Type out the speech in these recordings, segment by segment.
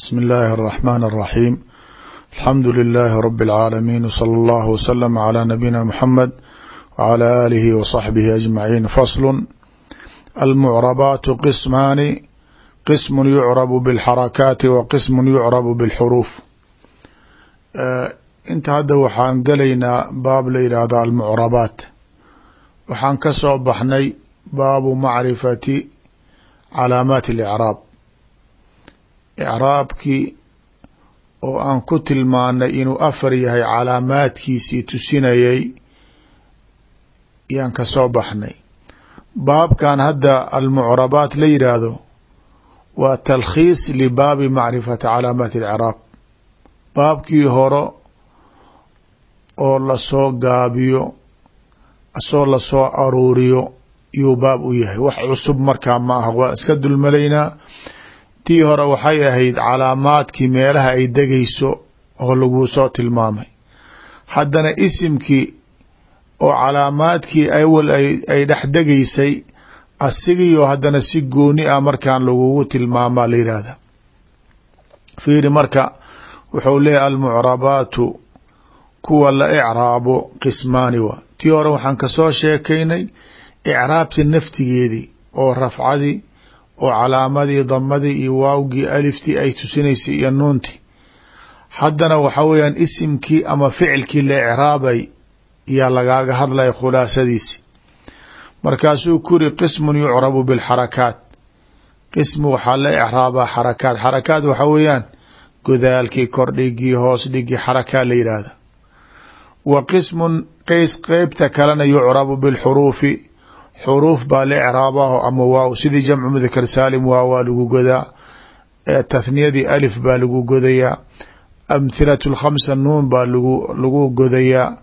بسم الله الرحمن الرحيم الحمد لله رب العالمين وصلى الله وسلم على نبينا محمد وعلى آله وصحبه أجمعين فصل المعربات قسمان قسم يعرب بالحركات وقسم يعرب بالحروف inta hadda waxaan gelaynaa baab la yidhaahdo almucrabaat waxaan ka soo baxnay baabu macrifati calaamaati اlicraab icraabkii oo aan ku tilmaanay inuu afar yahay calaamaadkiisii tusinayay yaan ka soo baxnay. Baabkan hadda almucrabaat la yidhaahdo waa talkhiis libaabi macrifati calaamaati اlicraab baabkii hore oo la soo gaabiyo asoo la soo aruuriyo yuu baab u yahay. Wax cusub markaa ma aha waa iska dulmalaynaa tii hore waxay ahayd calaamaadkii meelaha ay degayso oo laguu soo tilmaamay. Haddana isimkii oo calaamaadkii awal ay dhex degaysay asigiioo haddana si gooni ah markaan lagugu tilmaamaa la yidhaahda fiiri marka wuxuu leeyahy almucrabaatu kuwa la icraabo qismaani waa. Tii hore waxaan ka soo sheekaynay icraabti naftigeedii oo rafcadii oo calaamadii damadii iyo waawgii aliftii ay tusinaysay iyo nuuntii haddana waxa weeyaan isimkii ama ficilkii la icraabay yaa lagaaga hadlaya khulaasadiisi. Markaasuu kuri qismun yucrabu bilxarakaat. Qismi waxaa la icraabaa xarakaat. Xarakaat waxa weeyaan godaalkii kordhigii hoos dhigii xarakaa la yidhaahda. Wa qismun qeys qeybta kalena yucrabu bilxuruufi xuruuf baa la icraabaho ama waaw sidii jamcu mudakar saalim waa waa lagu godaa tathniyadii alif baa lagu godayaa amhilatu lkhamsa nuun baa lagu lagu godayaa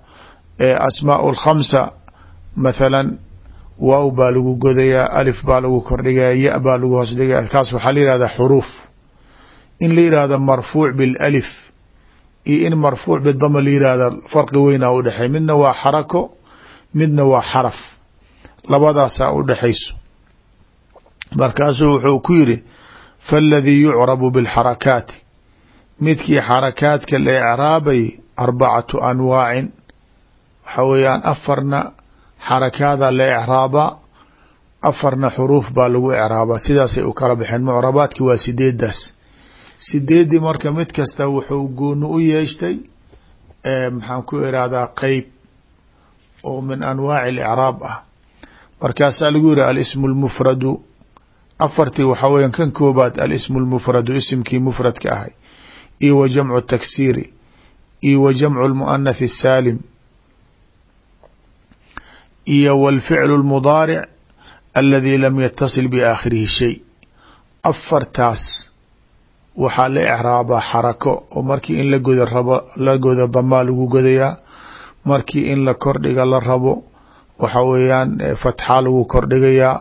asmaau lkhamsa mathalan waaw baa lagu godayaa alif baa lagu kordhigaya ya baa lagu hoos dhigaya kaas waxaa la yihahdaa xuruuf. In la yihahdo marfuuc bilalif iyo in marfuuc bidama la yihahda farqi weynaa u dhexey midna waa xarako midna waa xaraf labadaasaa u dhexayso markaasuu wuxuu ku yidhi faaladii yucrabu bilxarakaati. Midkii xarakaadka la ecraabayay arbacatu anwaacin. Waxa weeyaan afarna xarakaada la ecraabaa afarna xuruuf baa lagu icraabaa sidaasay u kala baxeen. Mucrabaadki waa sideedaas sideeddii marka mid kasta wuxuu gooni u yeeshtay maxaan ku irahdaa qeyb oo min anwaaci اlcraab ah markaasaa lagu yihi alismu اlmufradu afartii waxaa weeyaan kan koobaad alismu اlmufradu isimkii mufradka ahay iyo wa jamcu taksiiri iyo wa jamcu lmuanath الsaalim iyo wاlficlu اlmudaaric aladi lam yatasil biaakhirihi shay afartaas waxaa la icraabaa xarako oo markii in la goda rabo la goda damaa lagu godayaa markii in la kordhiga la rabo waxa weeyaan fatxaa lagu kordhigayaa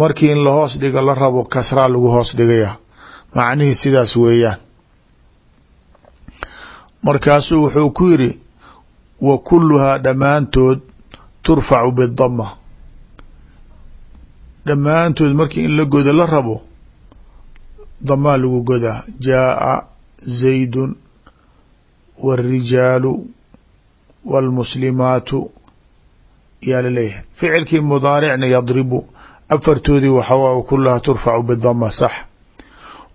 markii in lahoos dhiga la rabo kasraa lagu hoos dhigayaa. Macnihii sidaas weeyaan. Markaasuu wuxuu ku yiri wa kuluhaa dhammaantood turfacu bidama dhammaantood markii in la godo la rabo damaa lagu godaa. Jaaa zaydun wاlrijaalu wاlmuslimaatu yaa la leeyahay ficilkii mudaaricna yadribu afartoodii waxawa kuluhaa turfacu bidama sax.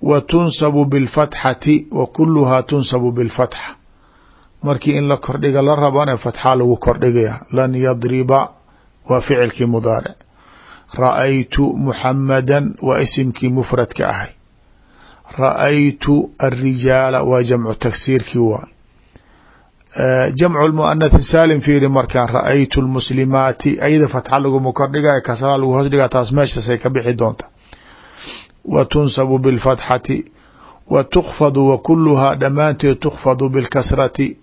Wa tunsabu biاlfatxati wa kuluhaa tunsabu biاlfatxa markii in la kordhiga la rabana fatxaa lagu kordhigaya lan yadriba waa ficilkii mudaaric. Ra'aytu muxamada waa isimkii mufradka ahay. Ra'aytu alrijaala waa jamcu tagsiirkii waa jamcu lmuanath saalim fiiri markaan ra'aytu lmuslimaati ayada fatxa laguma kordhigayo kasraa lagu hoos dhigaa taas meeshaasay ka bixi doonta. Wa tunsabu bilfatxati wa tukfadu wa kuluhaa dhammaanteed tukfadu bilkasrati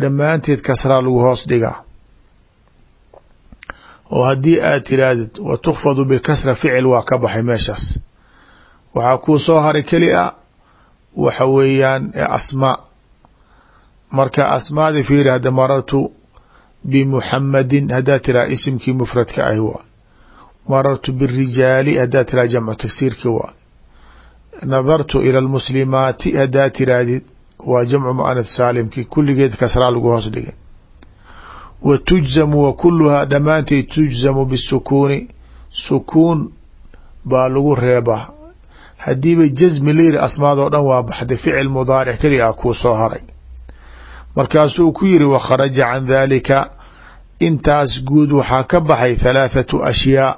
dhammaanteed kasraa lagu hoos dhigaa oo haddii aad tirahdid wa tukfadu bilkasra ficil waa ka baxay meeshaas. Waxaa kuu soo haray keli a waxa weeyaan asmaa marka asmaadi fiiri marartu bimuxamadin haddaad tiraa isimkii mufradka ahi waa. Marartu birijaali haddaad tiraa jamcu tagsiirkii waa. Nadartu ila lmuslimaati haddaa tirahdid waa jamcu muanath saalimki kulligeed kasraa lagu hoos dhigay. Wa tujzamu wa kuluhaa dhammaanteed tujzamu bisukuuni sukuun baa lagu reebaa. Haddiiba jasmi layiri asmaadoo dhan waa baxday ficil mudaaric keliga ah kuu soo haray markaasuu ku yiri wakharaja can daalika intaas guud waxaa ka baxay halaathatu ashyaa.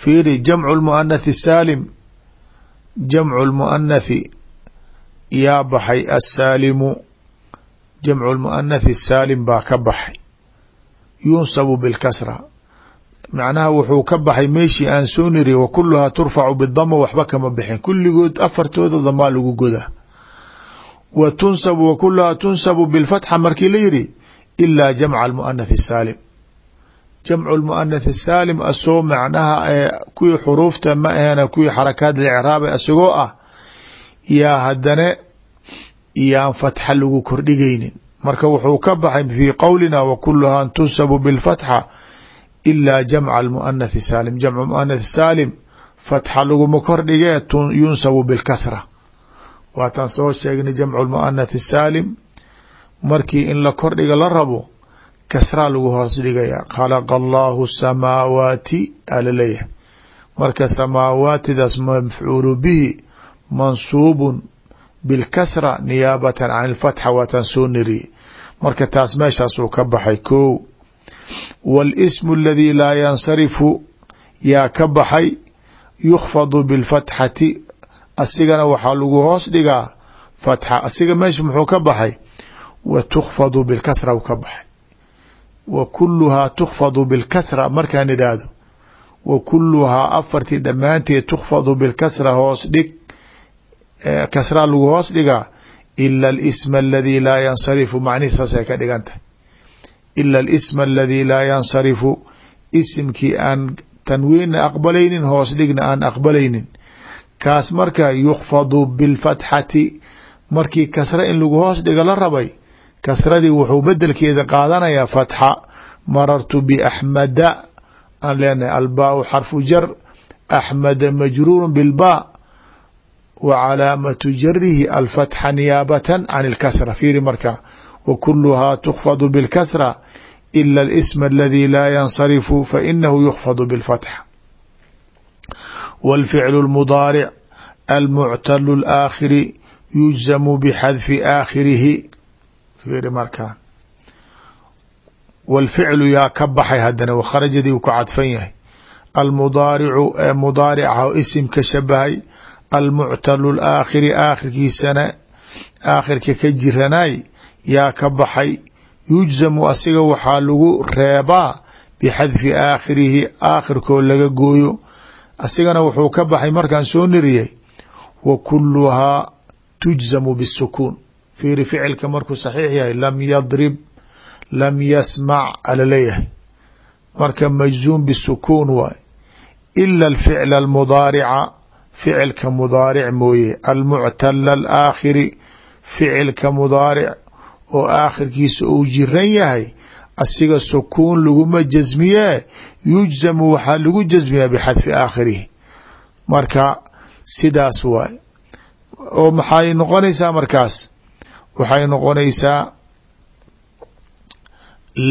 Fiiri jamcu lmuanathi saalim. Jamcu lmuanathi yaa baxay assaalimu. Jamcu lmuanathi saalim baa ka baxay. Yunsabu bilkasra. Macnaha wuxuu ka baxay meeshii aan soo niri wa kuluhaa turfacu bidama waxba kama bixin. Kulligood afartooda damaa lagu godaa wa tunsabu wa kuluhaa tunsabu bilfatxa markii la yidhi ilaa jamca almuanathi saalim jamcu lmuanath saalim asoo macnaha ee kuwii xuruufta ma ahena kuwii xarakaat licraaba asagoo ah yaa haddana yaan fatxa lagu kordhigaynin marka wuxuu ka baxay fii qowlina wa kuluhaa tunsabu bilfatxa ilaa jamca almuanathi saalim jamcu muanath saalim fatxa laguma kordhigee yunsabu bilkasra waataan soo sheegnay jamcu lmuanathi saalim. Markii in la kordhiga la rabo kasraa lagu hoos dhigaya khalaqa allahu samaawaati ala leeyahay. Marka samaawaatidaas mafcuulu bihi mansuubun bilkasra niyaabatan can ilfatxa waataan soo niriyey marka taas meeshaasuu ka baxay ko wاlsmu aladii laa yansarifu yaa ka baxay yukfadu biاlfatxati asigana waxaa lagu hoos dhigaa fatxa. Asiga meesha muxuu ka baxay? Wa tukfadu bilkasra u ka baxay. Wa kuluhaa tukfadu bilkasra markaan idhaahdo. Wa kuluhaa afartii dhammaanteed tukfadu bilkasra hoos dhig kasraa lagu hoos dhigaa. Ila alisma aladii laa yansarifu macnihi saasay ka dhigan tahay. Ila alisma aladii laa yansarifu isimkii aan tanwiinna aqbalaynin hoos dhigna aan aqbalaynin kaas marka yukfadu bilfatxati markii kasra in lagu hoos dhiga la rabay kasradii wuxuu bedelkeeda qaadanayaa fatxa. Marartu biaxmada aan leenahay albaau xarfu jar axmada majruuru bilbaa wa calaamatu jarihi alfatxa niyaabatan can ilkasra. Fiiri marka wa kuluhaa tukfadu bilkasra ila alisma aladii laa yansarifu fainahu yukfadu bilfatxa wاlficlu اlmudaaric almuctalu اlaakhiri yujzamu bxadfi aakhirihi fiiri markaan wاlficlu yaa ka baxay hadana kharajadii uu ka cadfan yahay almudaaricu ee mudaarica oo isimka shabahay almuctalu laakhiri aakhirkiisana aakhirka ka jiranay yaa ka baxay yujzamu asiga waxaa lagu reebaa bixadfi aakhirihi aakhirkoo laga gooyo asigana wuxuu ka baxay markaan soo niriyey wa kuluhaa tujzamu bisukuun fiiri ficilka markuu saxiix yahay lam yadrib lam yasmac alaleeyahay marka majzuum bisukuun waay. Ila alficla almudaarica ficilka mudaaric mooye. Almuctala alaakhiri ficilka mudaaric oo aakhirkiisa uu jiran yahay asiga sukuun laguma jasmiyee yujzamu waxaa lagu jasmiyaa bixadfi aakhirihi. Marka sidaas waay. Oo maxay noqonaysaa markaas? Waxay noqonaysaa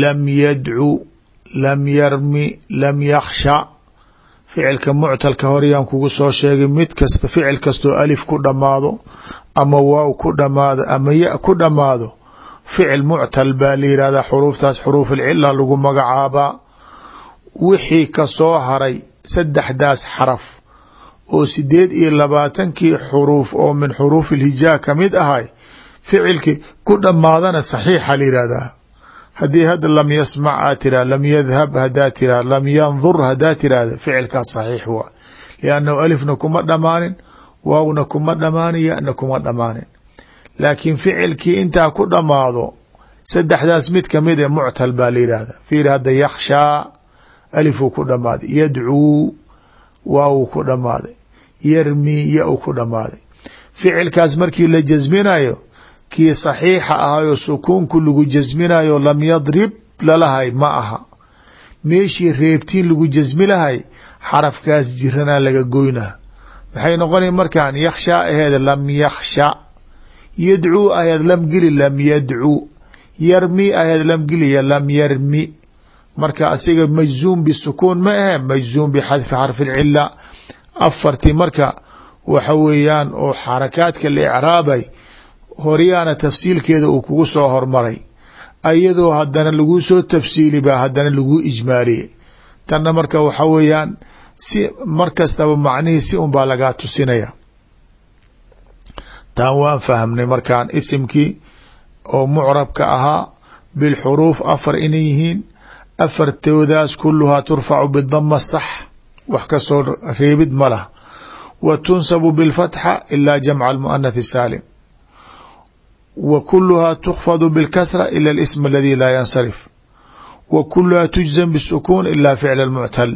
lam yadcu lam yarmi lam yakhsha. Ficilka muctalka horyaan kugu soo sheegay mid kasta ficil kastoo alif ku dhammaado ama waaw ku dhammaado ama ya ku dhammaado ficil muctal baa la yihahdaa xuruuftaas xuruuf alcila lagu magacaabaa. Wixii ka soo haray saddexdaas xaraf oo sideed iyo labaatankii xuruuf oo min xuruuf ilhijaa ka mid ahay ficilkii ku dhammaadana saxiixa la yihahdaa haddii hadda lam yasmac aa tira lam yadhab hadaa tira lam yandur hadaa tirahda ficilkaas saxiix waa. Liannahu alifna kuma dhammaanin waawna kuma dhammaanin yana kuma dhammaanin laakiin ficilkii intaa ku dhammaado saddexdaas mid ka mid ee muctal baa la yihahda fiir hadda yakhshaa alifuu ku dhammaaday. Yadcuu waawuu ku dhammaaday. Yarmi ya u ku dhammaaday. Ficilkaas markii la jasminayo kii saxiixa ahayoo sukuunku lagu jasminayo lam yadrib lalahay ma aha. Meeshii reebtiin lagu jasmi lahay xarafkaas jiranaa laga goynaa. Maxay noqona markaan yakhshaa aheed lam yakhsha yadcuu aheed lam geli lam yadcuu yarmi aheed lam geliya lam yarmi. Marka asiga majzuum bisukuun ma ahe majzuum bixadfi xarfi lcila afartii marka waxa weeyaan oo xarakaadka la icraabay horyaana tafsiilkeeda uu kugu soo hormaray. Ayadoo haddana laguu soo tafsiili baa haddana laguu ijmaaliyey. Tanna marka waxa weeyaan si mar kastaba macnihii si un baa lagaa tusinaya taan waan fahmnay markaan isimkii oo mucrabka ahaa bilxuruuf afar inay yihiin afartoodaas kuluhaa turfacu bidama sax wax ka soo reebid ma lah wa tunsabu bilfatxa ila jamca almuanath saalim. Wa kuluhaa tukfadu bilkasra ila alism aladi laa yansarif. Wa kuluhaa tujzam bisukuun ila ficla almuctal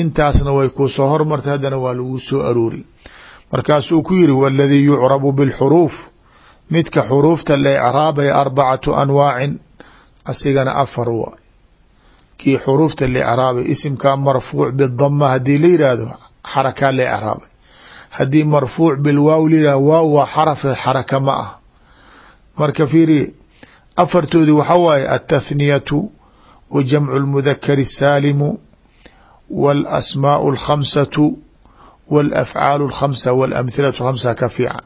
intaasna way kuu soo hormartay haddana waa laguu soo aroori markaasuu ku yiri waladii yucrabu bilxuruuf midka xuruufta la icraabaya arbacatu anwaacin asigana afar waay kii xuruufta la icraabay isimkaa marfuuc bidama haddii la yidhaahdo xarakaa la icraabay haddii marfuuc bilwaaw la yihahdo waaw waa xaraf xaraka ma ah marka fiiri afartoodii waxa waaye altathniyatu wa jamcu lmudakari الsaalimu waاlasmaau اlkhamsatu wاlafcaalu اlkhamsa walamhilatu khamsa ka fiican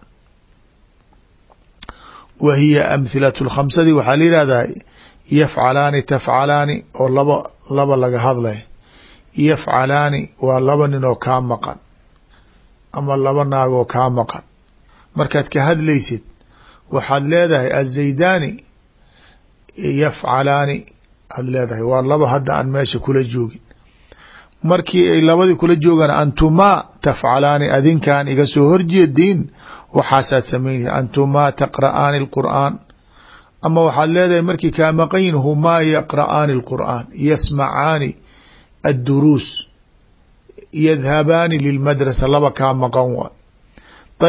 wa hiya amhilatu lkhamsadii waxaa la yihahdaa yafcalaani tafcalaani oo laba laba laga hadlay yafcalaani waa laba nin oo kaa maqan ama laba naagoo kaa maqan markaad ka hadlaysid waxaad leedahay azaydaani yafcalaani aad leedahay waa laba hadda aan meesha kula joogin markii ay labadii kula joogaan antumaa tafcalaani adinkaan iga soo horjeediin waxaasaad samaynaysa antumaa taqra'aani alqur'aan ama waxaad leedahay markii kaa maqan yihiin humaa yaqra'aani alqur'aan yasmacaani adduruus yadhabaani lilmadrasa. Laba kaa maqan waay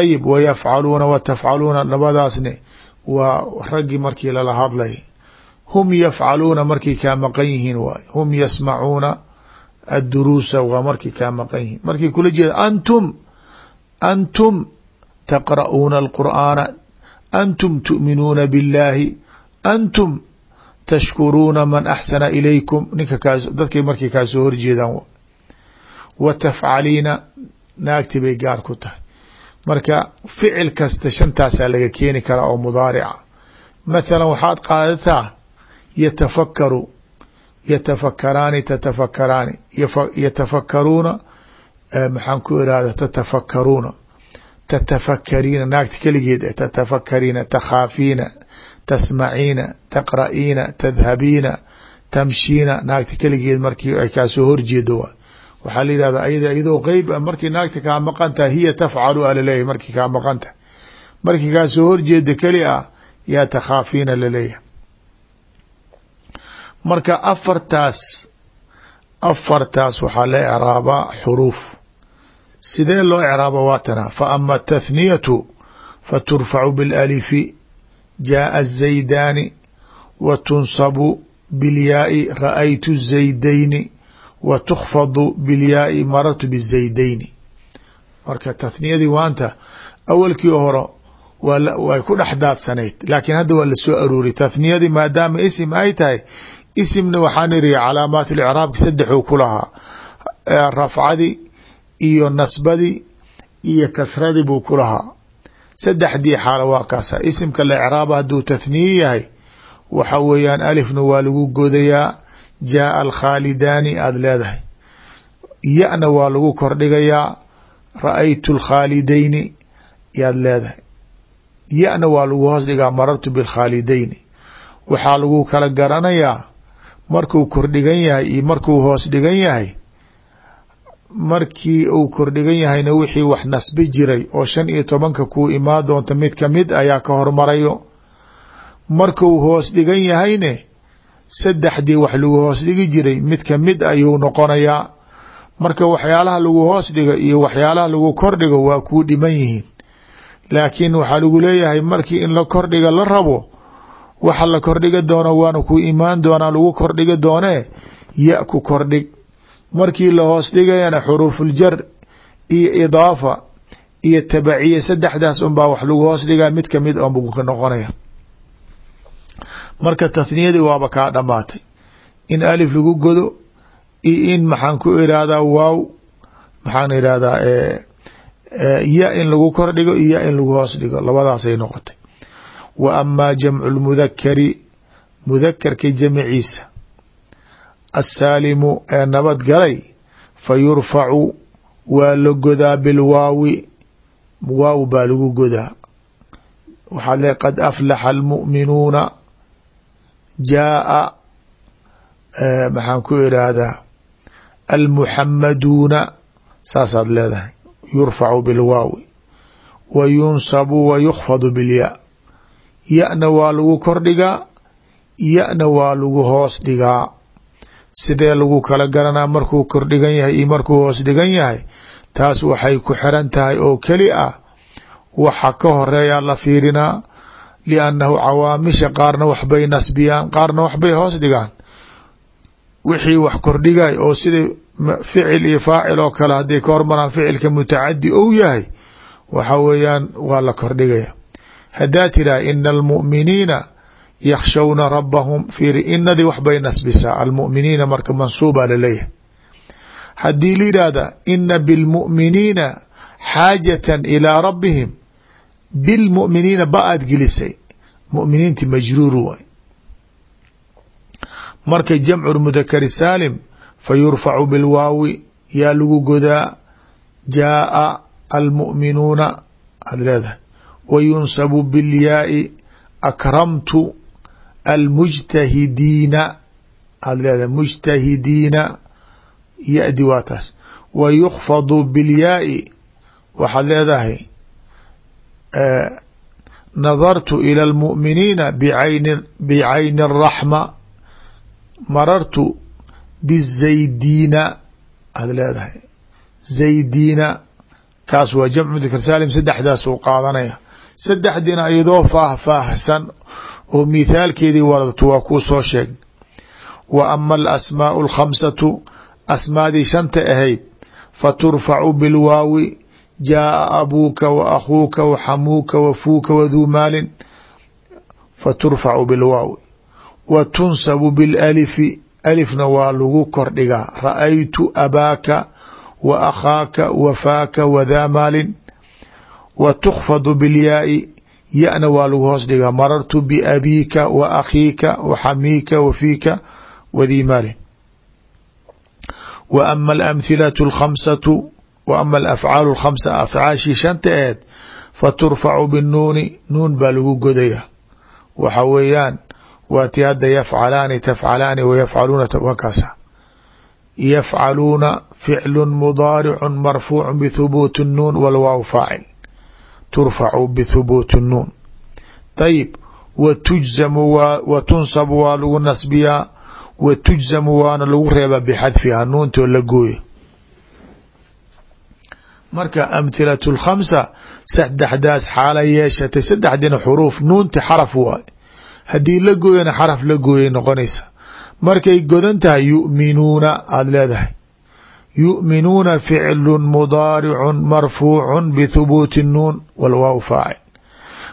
ayib wayafcaluuna wa tafcaluuna labadaasne waa raggii markii lala hadlay. Hum yafcaluuna markay kaa maqan yihiin waay hum yasmacuuna adduruusa waa markay kaa maqan yihiin markay kula jeeda antum antum taqra'uuna alqur'aana antum tu'minuuna biاllaahi antum tashkuruuna man axsana ilaykum ninka kaas dadkay markay kaa horjeedaan wa tafcaliina naagti bay gaar ku tahay marka ficil kasta shantaasaa laga keeni karaa oo mudaarica mathalan waxaad qaadataa yatafakaru yatafakaraani tatafakaraani yatafakaruuna maxaan ku irahda tatafakaruuna tatafakariina naagta keligeed tatafakariina takhaafiina tasmaciina taqra'iina tadhabiina tamshiina naagta keligeed markii ay kaasoo horjeedo waxaa la yihahda ayada iyadoo qeyb markii naagta kaa maqan hiya tafcalu a laleeyahy markii kaa maqan markii kaasoo horjeeda keli ah yaa takhaafiina la leeyahay marka afartaas afartaas waxaa la ecraabaa xuruuf. Sidee loo ecraaba waatana fa ama athathniyatu faturfacu bilalifi jaaa azaydaani wa tunsabu bilyaai ra'aytu zaydayni wa tukfadu bilyaai marartu bizaydayni marka tathniyadii waanta awalkii hore way ku dhex daadsanayd laakiin hadda waa la soo arooriy tathniyadii maadaama isim ay tahay isimna waxaan iri calaamaat licraabki saddexuu ku lahaa. Rafcadii iyo nasbadii iyo kasradii buu ku lahaa. Saddexdii xaalo waa kaasa. Isimka la icraaba hadduu tathniye yahay waxa weeyaan alifna waa lagu godayaa jaaa alkhaalidaani aada leedahay. Ya-na waa lagu kordhigayaa ra'aytu alkhaalidayni yaad leedahay. Ya-na waa lagu hoos dhigaa marartu bilkhaalidayni waxaa lagu kala garanayaa markuu kordhigan yahay iyo markuu hoos dhigan yahay markii uu kordhigan yahayna wixii wax nasbi jiray oo shan iyo tobanka kuu imaan doonta mid ka mid ayaa ka hormarayo. Markuu hoos dhigan yahayne saddexdii wax lagu hoos dhigi jiray mid ka mid ayuu noqonayaa. Marka waxyaalaha lagu hoos dhigo iyo waxyaalaha lagu kordhigo waa kuu dhiman yihiin. Laakiin waxaa lagu leeyahay markii in la kordhiga la rabo waxa la kordhiga doono waana ku imaan doonaa lagu kordhiga doonee ya ku kordhig. Markii la hoos dhigayana xuruufuljar iyo idaafa iyo tabaciye saddexdaas unbaa wax lagu hoos dhigaa mid ka mid onbu ka noqonaya. Marka tathniyadii waaba kaa dhamaatay in alif lagu godo iyo in maxaan ku irahdaa waaw maxaan irahdaa ya in lagu kor dhigo iyo ya in lagu hoos dhigo. Labadaasay noqotay wa amaa jamcu lmudakari mudakarka jamciisa asaalimu ee nabad galay fa yurfacu waa la godaa bilwaawi waaw baa lagu godaa. Waxaad le qad aflaxa almu'minuuna jaaa maxaan ku irahdaa almuxamaduuna saasaad leedahay yurfacu bilwaawi wa yunsabu bilyaa ya-na waa lagu kor dhigaa ya-na waa lagu hoos dhigaa. Sidee lagu kala garanaa markuu kor dhigan yahay iyo markuu hoos dhigan yahay? Taas waxay ku xiran tahay oo keli ah. Waxa ka horeeyaa la fiirinaa liannahu cawaamisha qaarna waxbay nasbiyaan qaarna waxbay hoos dhigaan. Wixii wax kordhigay oo sida ficil iyo faacil oo kale hadday ka hormaraan ficilka mutacadi ou yahay waxa weeyaan waa la kordhigaya haddaa tiraha ina almu'miniina yakhshawna rabbahum fiiri inadii waxbay nasbisaa almu'miniina marka mansuuba la leeyahay haddii la yidhaahda ina bilmu'miniina xaajatan ilaa rabbihim bilmu'miniina ba aad gelisay mu'miniinti majruur waay marka jamcu mudakari saalim fa yurfacu bilwaawi yaa lagu godaa jaaa almu'minuuna aad leedahay wa yunsabu bilyaai akramtu almujtahidiina aad leedahay mujtahidiina ya-di waa taas wa yukfadu bilyaai waxaad leedahay nadartu ila almu'miniina bicayni bicayni araxma marartu bizaydiina aad leedahay zaydiina kaas waa jamcu mudakar saalim saddexdaas uu qaadanaya saddexdiina iyadoo faahfaahsan oo mithaalkeedii wadato waa kuu soo sheeg wa ama alasmaau alkhamsatu asmaadii shanta ahayd fa turfacu bilwaawi jaaa abuuka wa akhuuka wa xamuuka wa fuuka waduu maalin fa turfacu bilwaawi. Wa tunsabu bilalifi alifna waa lagu kordhigaa. Ra'aytu abaaka wa akhaaka wa faaka wadaa maalin wa tukfadu bilyaai ya-na waa lagu hoos dhigaa. Marartu biabiika wa akhiika wa xamiika wa fiika wadii maalin wa ama alamhilatu alkhamsatu wa ama alafcaalu alkhamsa afcaashii shanta aheed fa turfacu binuuni nuun baa lagu godaya waxa weeyaan waa ti hadda yafcalaani tafcalaani wayafcaluuna wakaasa yafcaluuna ficlu mudaaricu marfuucu bithubuuti الnuun walwaaw faacil turfacu bthubuuti اnnuun ayib wa tunsabu waa lagu nasbiyaa wa tujzamu waana lagu reebaa bixadfiha nuuntoo la gooyo marka amhilat اlkhamsa saddexdaas xaala yeeshatay saddexdiina xuruuf nuunta xaraf waay haddii la gooyana xaraf la gooyay noqonaysa markay godan tahay yu'minuuna aada leedahay yu'minuuna ficlu mudaaricu marfuucu bithubuuti الnuun walwaaw faacil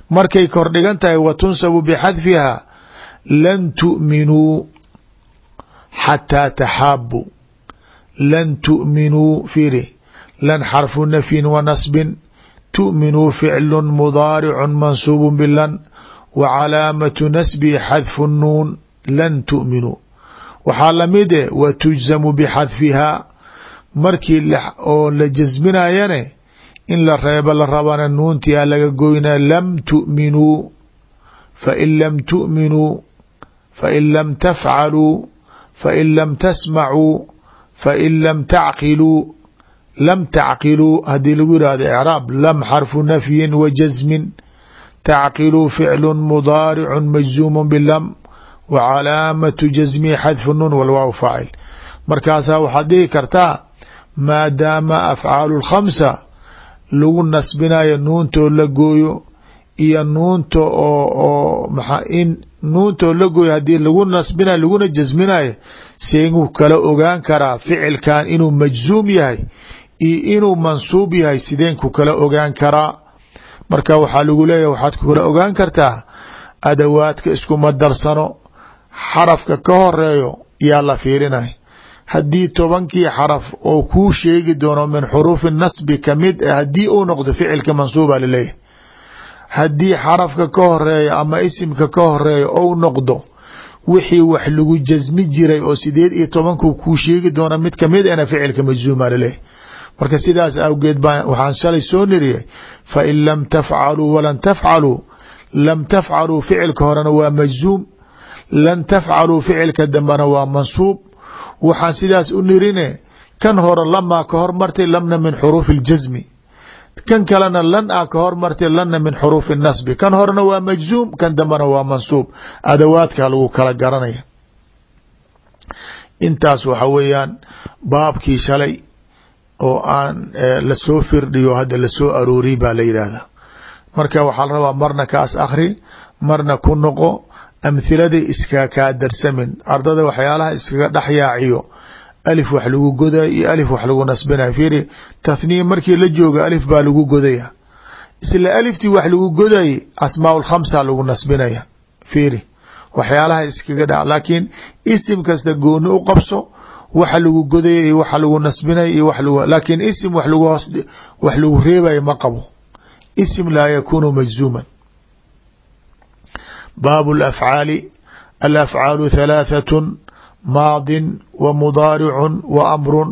markay kordhigan tahay wa tunsabu bixadfiha lan tu'minuu xataa taxaabu lan tu'minuu fiiri lan xarfu nafyin wa nasbin tu'minuu ficlu mudaaricu mansuubu bilan wa calaamatu nasbihi xadfu nuun lan tu'minuu waxaa la mid e wa tujzamu bixadfihaa markii oo la jasminayane in la reebo la rabana nuuntii a laga goyna lam tu'minuu fain lam tu'minuu fain lam tafcaluu fain lam tasmacuu fain lam tacqiluu lam tacqiluu haddii lagu yihahdo icraab lam xarfu nafyin wa jasmin tacqiluu ficlu mudaaricu majzuumu bilam wa calaamatu jasmihi xadfu nuun walwaaw faacil. Markaasaa waxaad dhihi kartaa maadaama afcaalu lkhamsa lagu nasbinayo nuuntoo la gooyo iyo nuunta oo oo maa in nuuntoo la gooyo haddii lagu nasbinayo laguna jasminayo seegu kala ogaan karaa ficilkan inuu majzuum yahay iyo inuu mansuub yahay sideen ku kala ogaan karaa. Marka waxaa lagu leeyahay waxaad ku kala ogaan kartaa adawaadka iskuma darsano xarafka ka horeeyo yaa la fiirinay haddii tobankii xaraf oo kuu sheegi doono min xuruufi nasbi ka mid ah haddii uu noqdo ficilka mansuuba la leeyahay haddii xarafka ka horeeyo ama isimka ka horeeyo ou noqdo wixii wax lagu jasmi jiray oo sideed iyo tobanku kuu sheegi doona mid ka mid ana ficilka majzuuma laleeyahy marka sidaas awgeed baa waxaan shalay soo niriyay fain lam tafcaluu walan tafcaluu lam tafcaluu ficilka horena waa majzuum lan tafcaluu ficilka dambena waa mansuub waxaan sidaas u nirine kan hore lamaa ka hormartay lamna min xuruufi اljasmi kan kalena lan a ka hormartay lanna min xuruufi nasbi. Kan horena waa majzuum kan dambena waa mansuub. Adawaadka lagu kala garanaya. Intaas waxa weeyaan baabkii shalay oo aan la soo firdhiyo hadda la soo arooriy baa la yidhaahdaa. Marka waxaa la rabaa marna kaas akhri marna ku noqo amhiladii iska kaa darsamin. Ardada waxyaalaha iskaga dhex yaaciyo. Alif wax lagu goday iyo alif wax lagu nasbinay fiiri tathniya markii la jooga alif baa lagu godaya. Isla aliftii wax lagu goday asmaa lagu nasbinaya. Fiiri waxyaalaha iskaga dha. Laakiin isim kasta gooni u qabso waxa lagu godaya iyo waxa lagu nasbinaya iyo laakiin isim wax lagu reebayo ma qabo. Isim laa yakunu majzuuman baabu alafcaali alafcaalu thalaathatu maadin wa mudaaricun wa amrun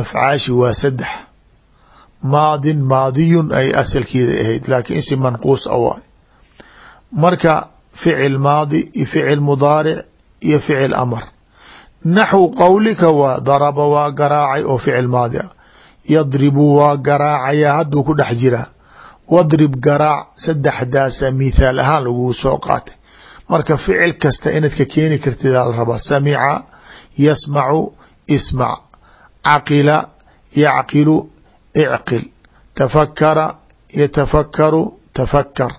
afcaashi waa saddex. maadin maadiyun ay asalkeeda ahayd laakiin isim manquus a waay marka ficil maadi iyo ficil mudaaric iyo ficil amar naxwu qowlika waa daraba waa garaacay oo ficil maadi a yadribu waa garaacayaa hadduu ku dhex jiraa wadrib garaac saddexdaasa mithaal ahaan laguu soo qaatay. Marka ficil kasta inaad ka keeni kartid la rabaa samica yasmacu ismac caqila yacqilu icqil tafakara yatafakaru tafakar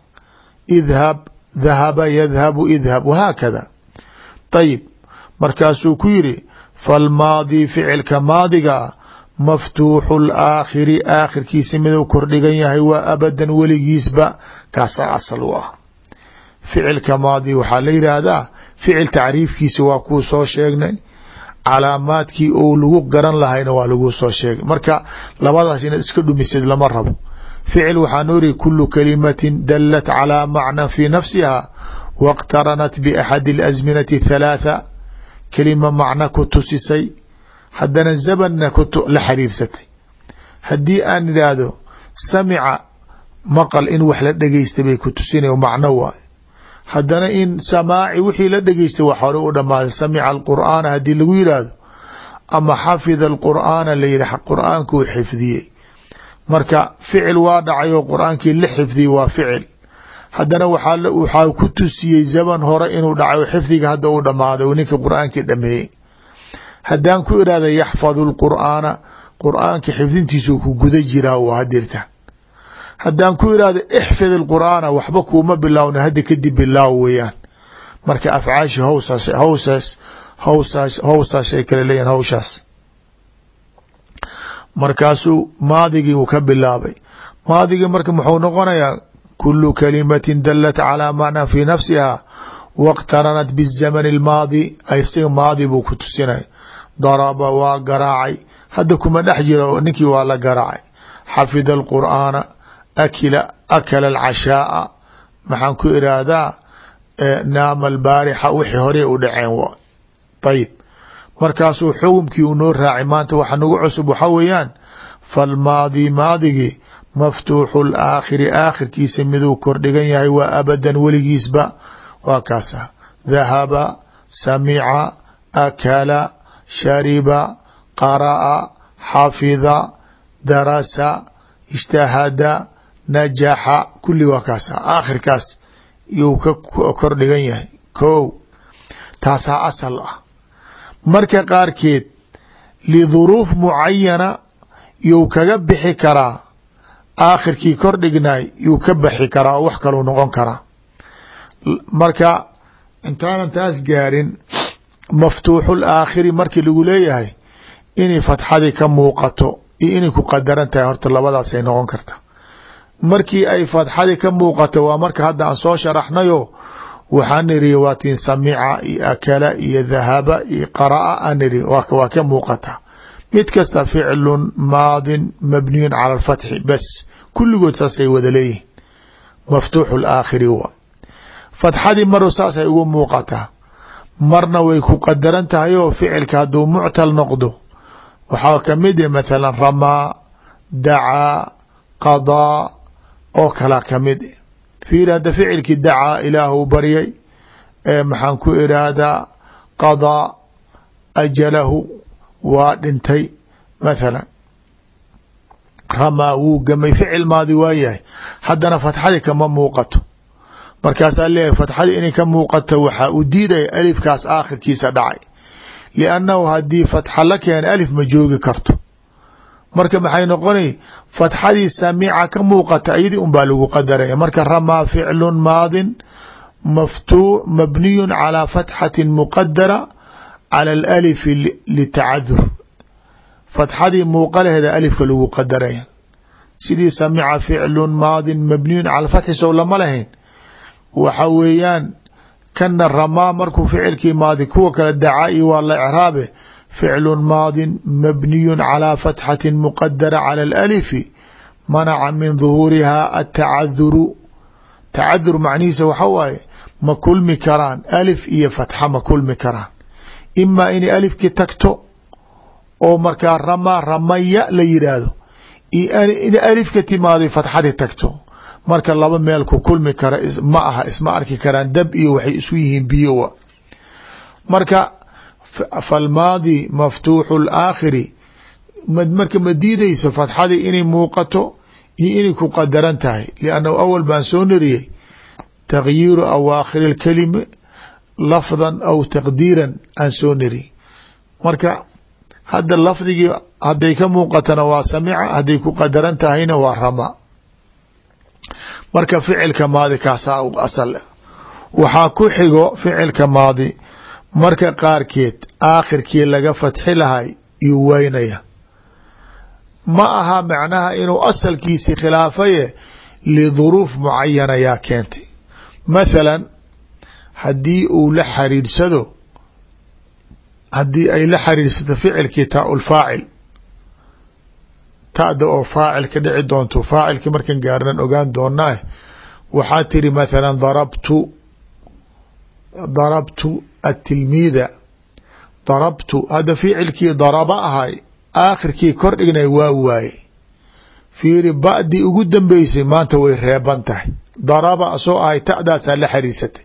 idhab dahaba yadhabu idhab wahaakada ayib markaasuu ku yiri falmaadi ficilka maadiga maftuuxu laakhiri aakhirkiisa miduu kordhigan yahay waa abadan weligiisba kaasaa asal u ah ficilka maadi waxaa la yidhaahdaa ficil tacriifkiisa waa kuu soo sheegnay calaamaadkii ou lagu garan lahayna waa laguu soo sheegay marka labadaas inaad iska dhumisid lama rabo ficil waxaa noo iri kulu kalimatin dalat calaa macnan fii nafsiha wاqtaranat baxadi اlasminati اthalaatha kelima macno ku tusisay haddana zabanna la xiriirsatay. Haddii aan idhaahdo samica maqal in wax la dhegeysta bay ku tusinay macno waay haddana in samaaci wixii la dhegeystay wax hore u dhamaaday samica alqur'aana haddii lagu yidhaahdo ama xafida alqur'aana la yihi qur'aankuu xifdiyey. Marka ficil waa dhacay oo qur'aankii la xifdiyey waa ficil. Haddana waxaa ku tusiyey zaman hore inuu dhacay oo xifdiga hadda u dhamaaday oo ninka qur'aankii dhameeyey haddaan ku irahda yaxfadu lqur'aana qur'aanka xifdintiisu ku guda jiraa waa hadirta. Haddaan ku irahda ixfid alqur'aana waxba kuuma bilaawna hadda kadib bilaaw weeyaan. Marka afcaashi howsaas howsaas howsaas howsaashay kale leeyahin howshaas markaasuu maadigii uu ka bilaabay. Maadigii marka muxuu noqonayaa kulu kalimatin dalat calaa macnaa fii nafsihaa waqtaranat bizamani almaadi asiga maadi buu ku tusinaya daraba waa garaacay. Hadda kuma dhex jira oo ninkii waa la garaacay. Xafida alqur'aana akila akala alcashaaa. Maxaan ku iraahdaa naama albaarixa wixii hore u dhaceen wa. Ayib markaasuu xukumkii uu noo raacay maanta waxa nagu cusub waxaa weeyaan falmaadi maadigii maftuuxu laakhiri aakhirkiisa miduu kordhigan yahay waa abadan weligiisba. Waa kaasa. Dahaba samica akala shariba qara'a xafida darasa ijtahada najaxa kulli waa kaasa aakhirkaas yuu ka kordhigan yahay. Ko taasaa asal ah. Marka qaarkeed liduruuf mucayana yuu kaga bixi karaa. Aakhirkii kordhignaay yuu ka bixi karaa oo wax kaluu noqon karaa. Marka intaanan taas gaarin maftuuxul aakhiri markii lagu leeyahay inay fatxadii ka muuqato iyo inay ku qadaran tahay horta labadaasay noqon karta. Markii ay fadxadii ka muuqato waa marka hadda aan soo sharaxnayo waxaan iri waatin samica iyo akala iyo dahaba iyo qaraa aan iri waa ka muuqata. Mid kasta ficlun maadin mabniyun cala alfatxi bas kulligood saasay wada leeyihiin maftuuxu laakhiri wa fatxadii mar saasay ugu muuqataa marna way ku qadaran tahay oo ficilka hadduu muctal noqdo. Waxaa ka mid ah mathala ramaa dacaa qadaa oo kala ka mid fiiri hadda ficilkii dacaa ilaahu baryay ee maxaan ku iraahdaa qadaa ajalahu waa dhintay mathalan. Ramaa wuu gamay ficil maadi waa yahay haddana fatxadii kama muuqato markaasaa leeyahay fatxadii inay ka muuqato waxaa u diidaya alifkaas aakhirkiisa dhacay. Liannahu haddii fatxa la keena alif ma joogi karto. Marka maxay noqonay? Fatxadii samica ka muuqata iyadii unbaa lagu qadaraya marka ramaa ficlun maadin maftuu mabniyun calaa fatxatin muqadara cala alalifi litacadur fatxadii muuqalaheeda alifka lagu qadaraya sidii samica ficlun maadin mabniyun cala fatxi sow lama lahayn waxa weeyaan kana ramaa markuu ficilkii maadi kuwa kale dacaa-i waa la icraabe. Ficlu maadin mabniyu calى fatxati muqadara calى alalifi manaca min duhuuriha atacaduru tacadur macnihiisa waxa waaye ma kulmi karaan. Alif iyo fatxa ma kulmi karaan. Imaa inay alifkii tagto oo markaa ramaa ramaya la yidhaahdo in alifka timaaday fatxadii tagto marka laba meel ku kulmi kara ma aha isma arki karaan dab iyo waxay isu yihiin biyowa marka falmaadi maftuuxu laakhiri marka ma diidayso fatxadii inay muuqato iyo inay ku qadaran tahay liannahu awal baan soo nariyey takhyiiru awaakhiri lkalime lafdan aw taqdiiran aan soo nariyey marka hadda lafdigii hadday ka muuqatana waa samica hadday ku qadaran tahayna waa rama marka ficilka maadi kaasaa u asal. Waxaa ku xigo ficilka maadi. Marka qaarkeed aakhirkii laga fatxi lahay iyuu weynaya. Ma aha macnaha inuu asalkiisi khilaafaye liduruuf mucayana yaa keentay. Mathalan haddii uu la xariirsado haddii ay la xariirsato ficilkii taa ulfaacil ta'da oo faacil ka dhici doonto faacilkii markan gaarnan ogaan doonaa waxaa tiri mathalan darabtu darabtu atilmiida darabtu hadda ficilkii daraba ahay aakhirkii kor dhignay waa waaye. Fiiri ba'dii ugu dambeysay maanta way reeban tahay. Daraba asoo ahay ta'daasaa la xariirsatay.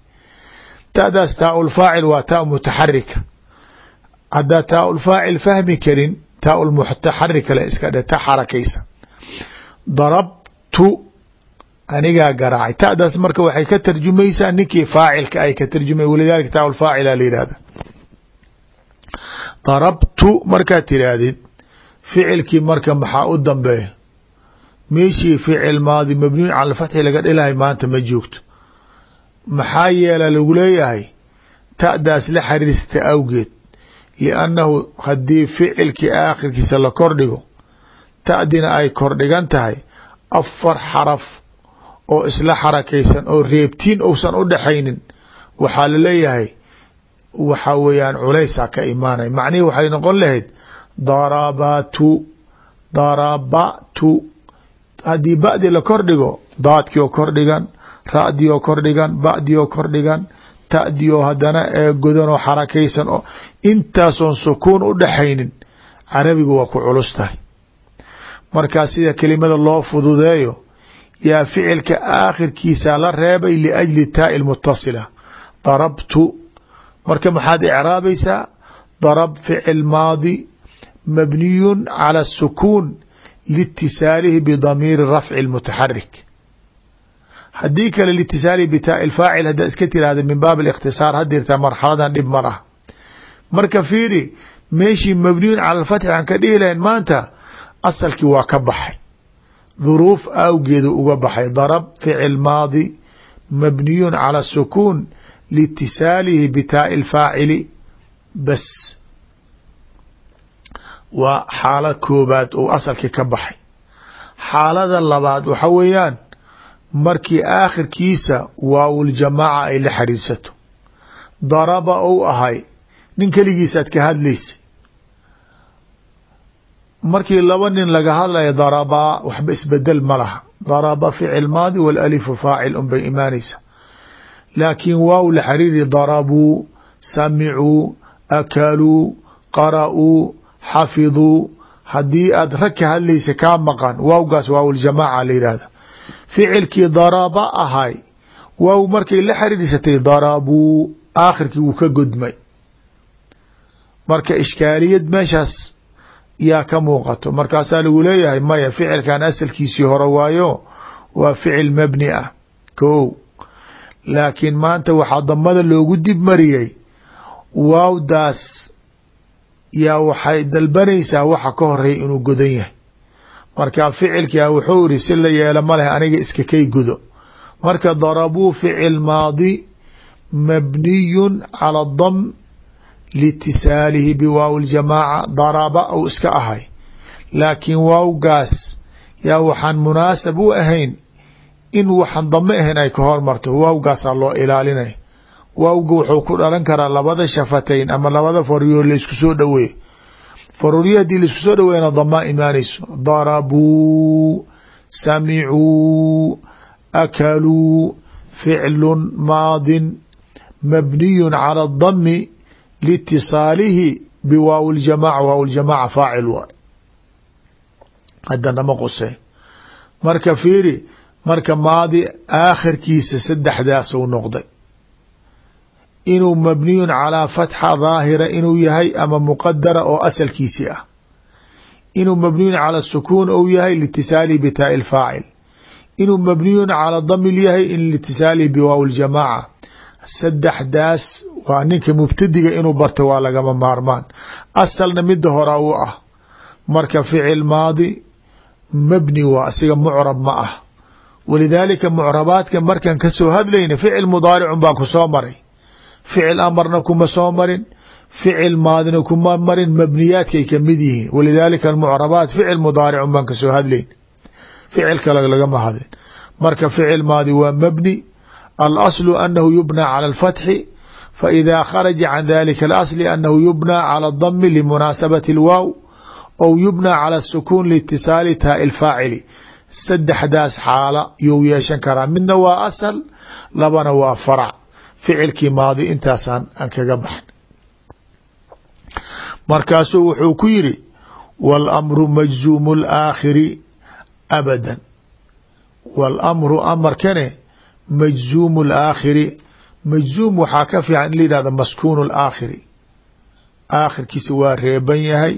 Ta'daas taaulfaacil waa taa mutaxarika haddaa taaulfaacil fahmi karin taaulmutaxarika le iska dhe ta xarakaysan darabtu anigaa garaacay. Ta'daas marka waxay ka tarjumaysaa ninkii faacilka ay ka tarjumay walidaalika taaulfaacila la yihahda darabtu markaad tiraahdid ficilkii marka maxaa u dambeeya? Meeshii ficil maadi mabniun cala fatxi laga dhilahay maanta ma joogto. Maxaa yeela lagu leeyahay? Ta'daas la xariirsata awgeed liannahu haddii ficilkii aakhirkiisa la kordhigo ta'dina ay kordhigan tahay afar xaraf oo isla xarakaysan oo reebtiin uusan u dhaxaynin waxaa la leeyahay waxa weeyaan culaysaa ka imaanaya macnihii waxay noqon lahayd darabatu darabatu. Haddii ba'di la kordhigo daadkii oo kordhigan ra'dii oo kordhigan ba'dii oo kordhigan ta'dii oo haddana ee godan oo xarakaysan oo intaasoon sukuun u dhaxaynin carabigu waa ku culus tahay. Markaa sida kelimada loo fududeeyo yaa ficilka aakhirkiisa la reebay liajli taa'i lmutasila darabtu marka maxaad icraabaysaa darab ficil maadi mabniyun cala asukuun liitisaalihi bidamiiri rafci lmutaxarik haddii kale liitisaalihi bitaa'i lfaacil haddaa iska tirahda min baab alikhtisaar hadirtaa marxaladan dhib ma lah marka fiiri meeshii mabniyun cala alfatxi aan ka dhihi lahayn maanta asalkii waa ka baxay. Duruuf awgeedu uga baxay. Darab ficil maadi mabniyun cala sukuun liitisaalihi bitaa'i lfaacili bas. Waa xaalo koobaad uu asalkii ka baxay. Xaalada labaad waxa weeyaan markii aakhirkiisa waawuljamaaca ay la xariirsato daraba ou ahay nin keligiisaad ka hadlaysa markii laba nin laga hadlaya darabaa waxba isbeddel ma laha. Daraba ficil maadi walalifu faacil un bay imaanaysa. Laakiin waaw la xariiri darabuu samicuu akaluu qara'uu xafiduu haddii aad rag ka hadlaysa kaa maqan waawgaas waawljamaaca la yidhaahda ficilkii daraba ahay. Waaw markay la xiriirsatay darabuu aakhirkii wuu ka godmay. Marka ishkaaliyad meeshaas yaa ka muuqato. Markaasaa lagu leeyahay maya ficilkan asalkiisii hore waayo waa ficil mabni ah. Ko laakiin maanta waxaa damada loogu dib mariyey. Waawdaas yaa waxay dalbanaysaa waxa ka horreeya inuu godan yahay marka ficilkia wuxuu iri si la yeelo ma leh aniga iska kay gudo. Marka darabuu ficil maadi mabniyun cala dam liitisaalihi biwaaw ljamaaca daraba ou iska ahay. Laakiin waawgaas yaa waxaan munaasab u ahayn in waxaan dame ahayn ay ka hormarto. Waawgaasaa loo ilaalinay. Waawga wuxuu ku dhalan karaa labada shafatayn ama labada faryoor laysku soo dhoweeye faruuryo haddii la isku soo dhaweeyana damaa imaanayso. Darabuu samicuu akaluu ficlun maadin mabniyun cala adami liitisaalihi biwaaw ljamaca waaw ljamaca faacil waay. Hadanama quseen marka fiiri marka maadi aakhirkiisa saddexdaasuu noqday inuu mabniyun calaa fatxa daahira inuu yahay ama muqadara oo asalkiisii ah. Inuu mabniyun cala sukuun ou yahay liitisaalihi bitaa'i lfaacil inuu mabniyun cala damil yahay in liitisaalihi biwaaw ljamaaca saddexdaas waa ninka mubtadiga inuu barto waa lagama maarmaan. Asalna mida hora u ah. Marka ficil maadi mabni waa asiga mucrab ma ah. Walidaalika mucrabaadka markan ka soo hadlayna ficil mudaaricun baan ku soo maray ficil amarna kuma soo marin ficil maadina kuma marin mabniyaadkay ka mid yihiin. Walidaalika almucrabaat ficil mudaaricun baan ka soo hadlayn ficil kale lagama hadlin. Marka ficil maadi waa mabni alaslu anahu yubnaa cala alfatxi faida kharaja can dalika alasli anahu yubnaa cala adami limunaasabati alwaaw ou yubnaa cala asukuun liitisaali taai lfaacili saddexdaas xaala yuu yeeshan karaa. Midna waa asal labana waa farac ficilkii maadi intaasaan aan kaga baxn markaasuu wuxuu ku yiri wاlamru majzuumu اlaakhiri abada wاlamru amarkane majzuumu اlaakhiri majzuum waxaa ka fiican in la yihahdo maskuunu اlaakhiri aakhirkiisa waa reeban yahay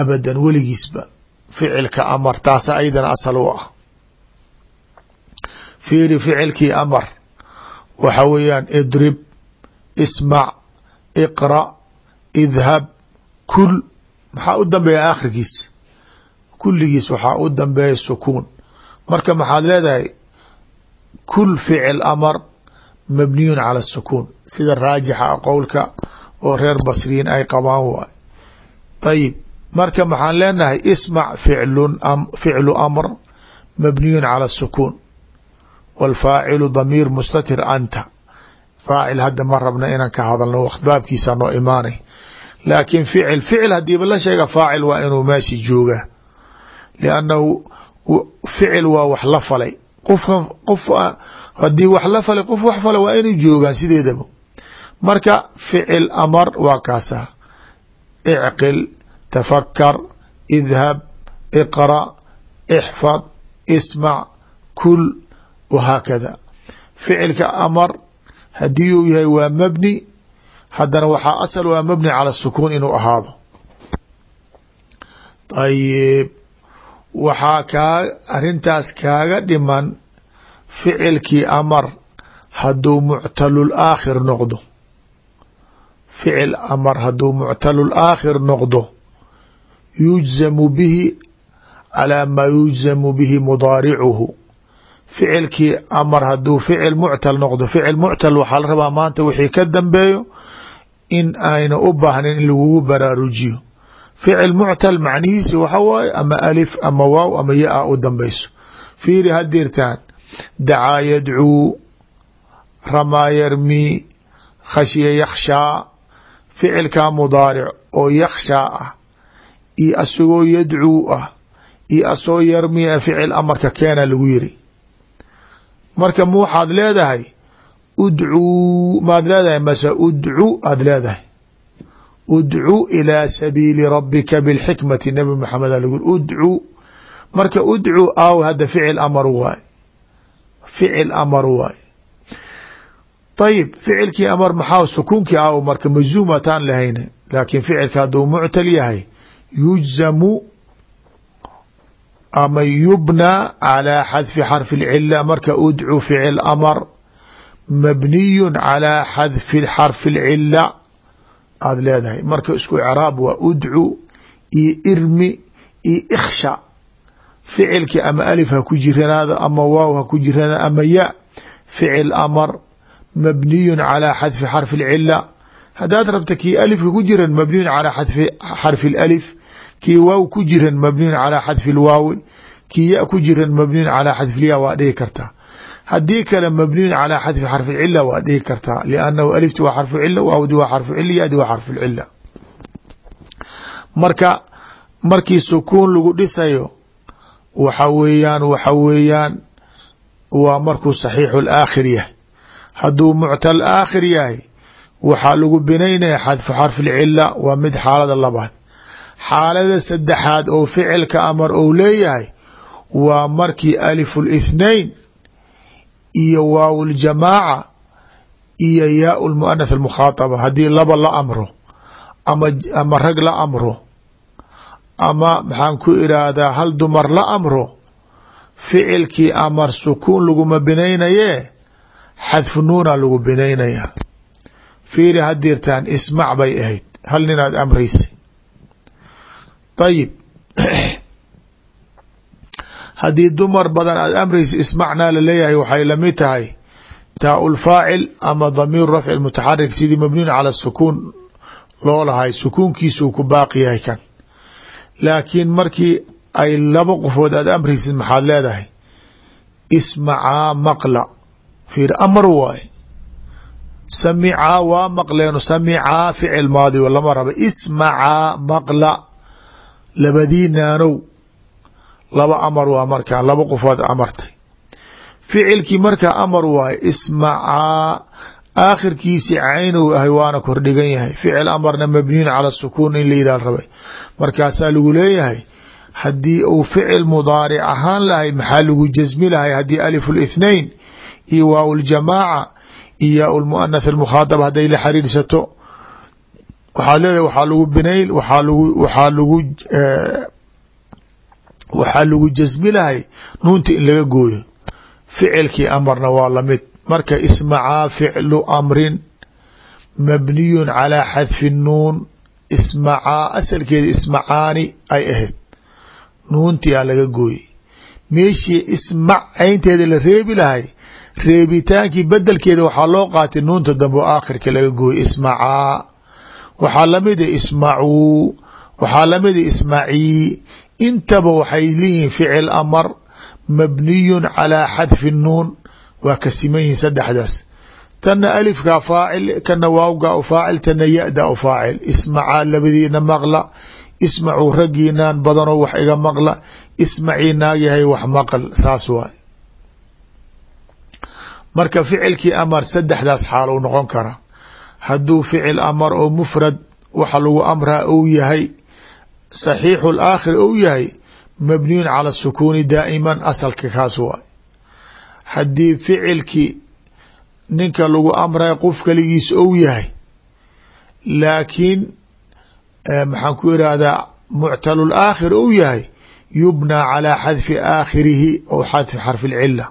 abadan weligiisba ficilka amar taasa aydan asal u ah fiiri ficilkii amar waxa weeyaan idrib ismac iqra idhab kul. Maxaa u dambeeya aakhirkiisa kulligiis waxaa u dambeeya sukuun marka maxaad leedahay kul ficil amar mabniyun cala sukuun sida raajixa qowlka oo reer basriyiin ay qabaan waay. Ayib marka maxaan leenahay ismac ficlun ficlu amr mabniyun cala sukuun wاlfaacilu damiir mustatir anta faacil hadda ma rabna inaan ka hadalno waqt baabkiisa noo imaanay laakiin ficil ficil hadiiba la sheega faacil waa inuu meeshi jooga liannahu ficil waa wax la falay qofka qof haddii wax la falay qof wax falay waa inay joogaan sideedaba marka ficil amar waa kaasa icqil tafakar idhab iqra ixfad ismac kul wahaakada ficilka amar haddii uu yahay waa mabni haddana waxaa asal waa mabni cala sukuun inuu ahaado ayib waxaa kaa arintaas kaaga dhiman ficilkii amar hadduu muctalul aakhir noqdo ficil amar hadduu muctalul aakhir noqdo yujzamu bihi calaa maa yujzamu bihi mudaaricuhu ficilkii amar hadduu ficil muctal noqdo. Ficil muctal waxaa la rabaa maanta wixii ka dambeeyo in ayna u baahnin in lagugu baraarujiyo. Ficil muctal macnihiisi waxa waaye ama alif ama waaw ama ya-a u dambayso fiiri hadirtaan dacaa yadcuu ramaa yarmii khashya yakhshaa. Ficilkaa mudaaric oo yakhshaa ah. Iyo asagoo yadcuu ah. Iyo asagoo yarmii a ficil amarka keena lagu yiri marka ma waxaad leedahay udcuu maad leedahay mase udcu aad leedahay. Udcu ilaa sabiili rabbika bilxikmati nabi maxamed a lagu udcu. Marka udcu aaw hadda ficil amar waay. Ficil amar waay. Ayib ficilkii amar maxaa sukuunkii aaw? Marka majzuumataan lahayne laakiin ficilka hadduu muctal yahay yujzamu ama yubnى calى xadfi xarfi اlcila marka udcu ficil amar mabniyu calى xadfi xarfi اlcila aada leedahay marka isku icraab waa udcu iyo irmi iyo iksha ficilki ama alif ha ku jiranaado ama waaw ha ku jiranaado ama ya ficil amar mabniyu calى xadfi xarfi اlcila haddaad rabta kii alifka ku jiran mabniyun calى xadfi xarfi اlalif kii waaw ku jiran mabniun calaa xadfi lwaawi kii ya ku jiran mabniun calaa xadfi lya waa dhihi kartaa. Haddii kale mabniun calaa xadfi xarficila waa dhihi kartaa liannahu alifti waa xarfucila waawdi waa xarfucila yadi waa xarfulcila marka markii sukuun lagu dhisayo waxa weeyaan waxa weeyaan waa markuu saxiixu laakhir yahay. Hadduu muctal aakhir yahay waxaa lagu binaynaya xadfu xarfilcila waa mid xaalada labaad xaalada saddexaad oo ficilka amar ou leeyahay waa markii alifu lithnain iyo waaw ljamaaca iyo yaau lmuanath almukhaataba haddii laba la amro ama ama rag la amro ama maxaan ku iraahdaa hal dumar la amro ficilkii amar sukuun laguma binaynaye xadfu nuuna lagu binaynayaa. Fiiri hadirtaan ismac bay ahayd. Hal ninaad amraysa ayib haddii dumar badan aad amraysa ismacnaa la leeyahay waxay la mid tahay taa lfaacil ama damiir rafci mutaxarik sidii mabniun cala sukuun loo lahay. Sukuunkiisuu ku baaqi yahay kan. Laakiin markii ay laba qofood aad amraysid maxaad leedahay? Ismacaa maqla. Fiir amar waaye samicaa waa maqleeno samicaa ficil maadi lama raba ismacaa maqla labadii naanow laba amar waa markaa laba qofood amartay. Ficilkii markaa amar waaye ismacaa aakhirkiisi caynow ahay waana kordhigan yahay. Ficil amarna mabniyun cala sukuun in la yidhah rabay. Markaasaa lagu leeyahay haddii uu ficil mudaaric ahaan lahay maxaa lagu jasmi lahay haddii alifu lithnain iyo waaw ljamaaca iyo yaa lmuanath almukhaadaba hadday la xariirsato waxaad leedahay waxaa lagu binayn waxaa lagu waxaa lagu waxaa lagu jasmi lahay nuunta in laga gooyo. Ficilkii amarna waa la mid marka ismacaa ficlu amrin mabniyun calaa xadfi nuun. Ismacaa asalkeeda ismacaani ay ahayd. Nuuntii aa laga gooyey. Meeshii ismac caynteeda la reebi lahay reebitaankii bedelkeeda waxaa loo qaatay nuunta dambe oo aakhirka laga gooyey. Ismacaa waxaa lamida ismacuu waxaa lamida ismacii intaba waxay leeyihiin ficil amar mabniyun calaa xadfi nuun. Waa ka siman yihiin saddexdaas. Tanna alifkaa faacil kana waawgaa u faacil tana ya-da u faacil. Ismacaa labadiina maqla ismacuu raggiinaan badanoo wax iga maqla ismacii naagyahay wax maql saas waay. Marka ficilkii amar saddexdaas xaal u noqon kara hadduu ficil amar oo mufrad waxa lagu amraa ou yahay saxiixu laakhir ou yahay mabniyun cala sukuuni daa'iman asalka kaas waay haddii ficilkii ninka lagu amray qof kaligiis ou yahay laakiin maxaan ku irahdaa muctalu laakhir ou yahay yubnaa calaa xadfi aakhirihi ou xadfi xarfi lcila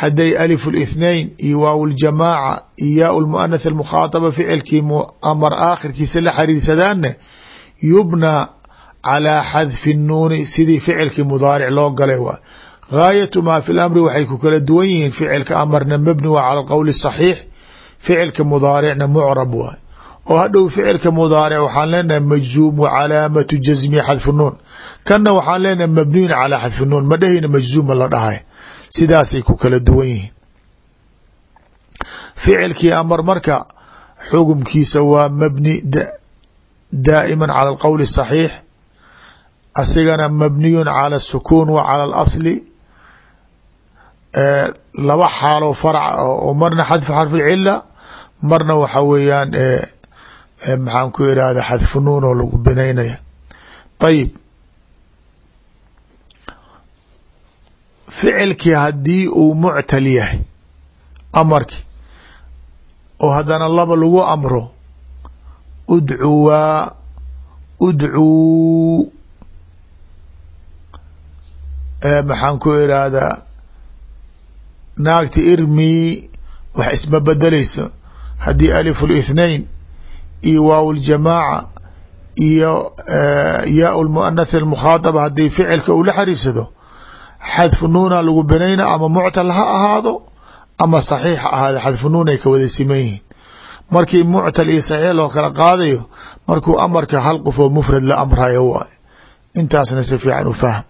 hadday alifu lithnain iyo waaw ljamaaca iyo yaa lmuanath almukhaadaba ficilkii amar aakhirkiisa la xariirsadaanne yubnaa calaa xadfi nuuni sidii ficilkii mudaaric loo galay waay gaayatu maa fi lamri waxay ku kala duwan yihiin ficilka amarna mabni waa cala alqowli saxiix ficilka mudaaricna mucrab waay oo hadhow ficilka mudaaric waxaan leenahay majzuum wa calaamatu jasmi xadfu nuun kanna waxaan leenahay mabniyun calaa xadfi nuun ma dhehayna majzuuma la dhahay sidaasay ku kala duwan yihiin. Ficilkii amar marka xugumkiisa waa mabni daa'ima cala alqowli saxiix asigana mabniyun cala asukuun wa cala alasli laba xaalo farc oo marna xadfu xarfi lcila marna waxa weeyaan maxaan ku irahda xadfu nuun oo lagu binaynaya ayib ficilkii haddii uu muctal yahay amarkii oo haddana laba lagu amro udcuwaa udcuu. Maxaan ku iraahdaa naagta irmii wax isma bedelayso haddii alif اlithnain iyo waaw ljamaaca iyo yaa lmuanath اlmukhaadaba haddii ficilka uu la xariirsado xadfu nuuna lagu binayna ama muctal ha ahaado ama saxiix ha ahaado. Xadfu nuun ay ka wada siman yihiin markii muctal iyo saxiix loo kala qaadayo markuu amarka hal qof oo mufrad la amrayo waay intaasna si fiican u fahm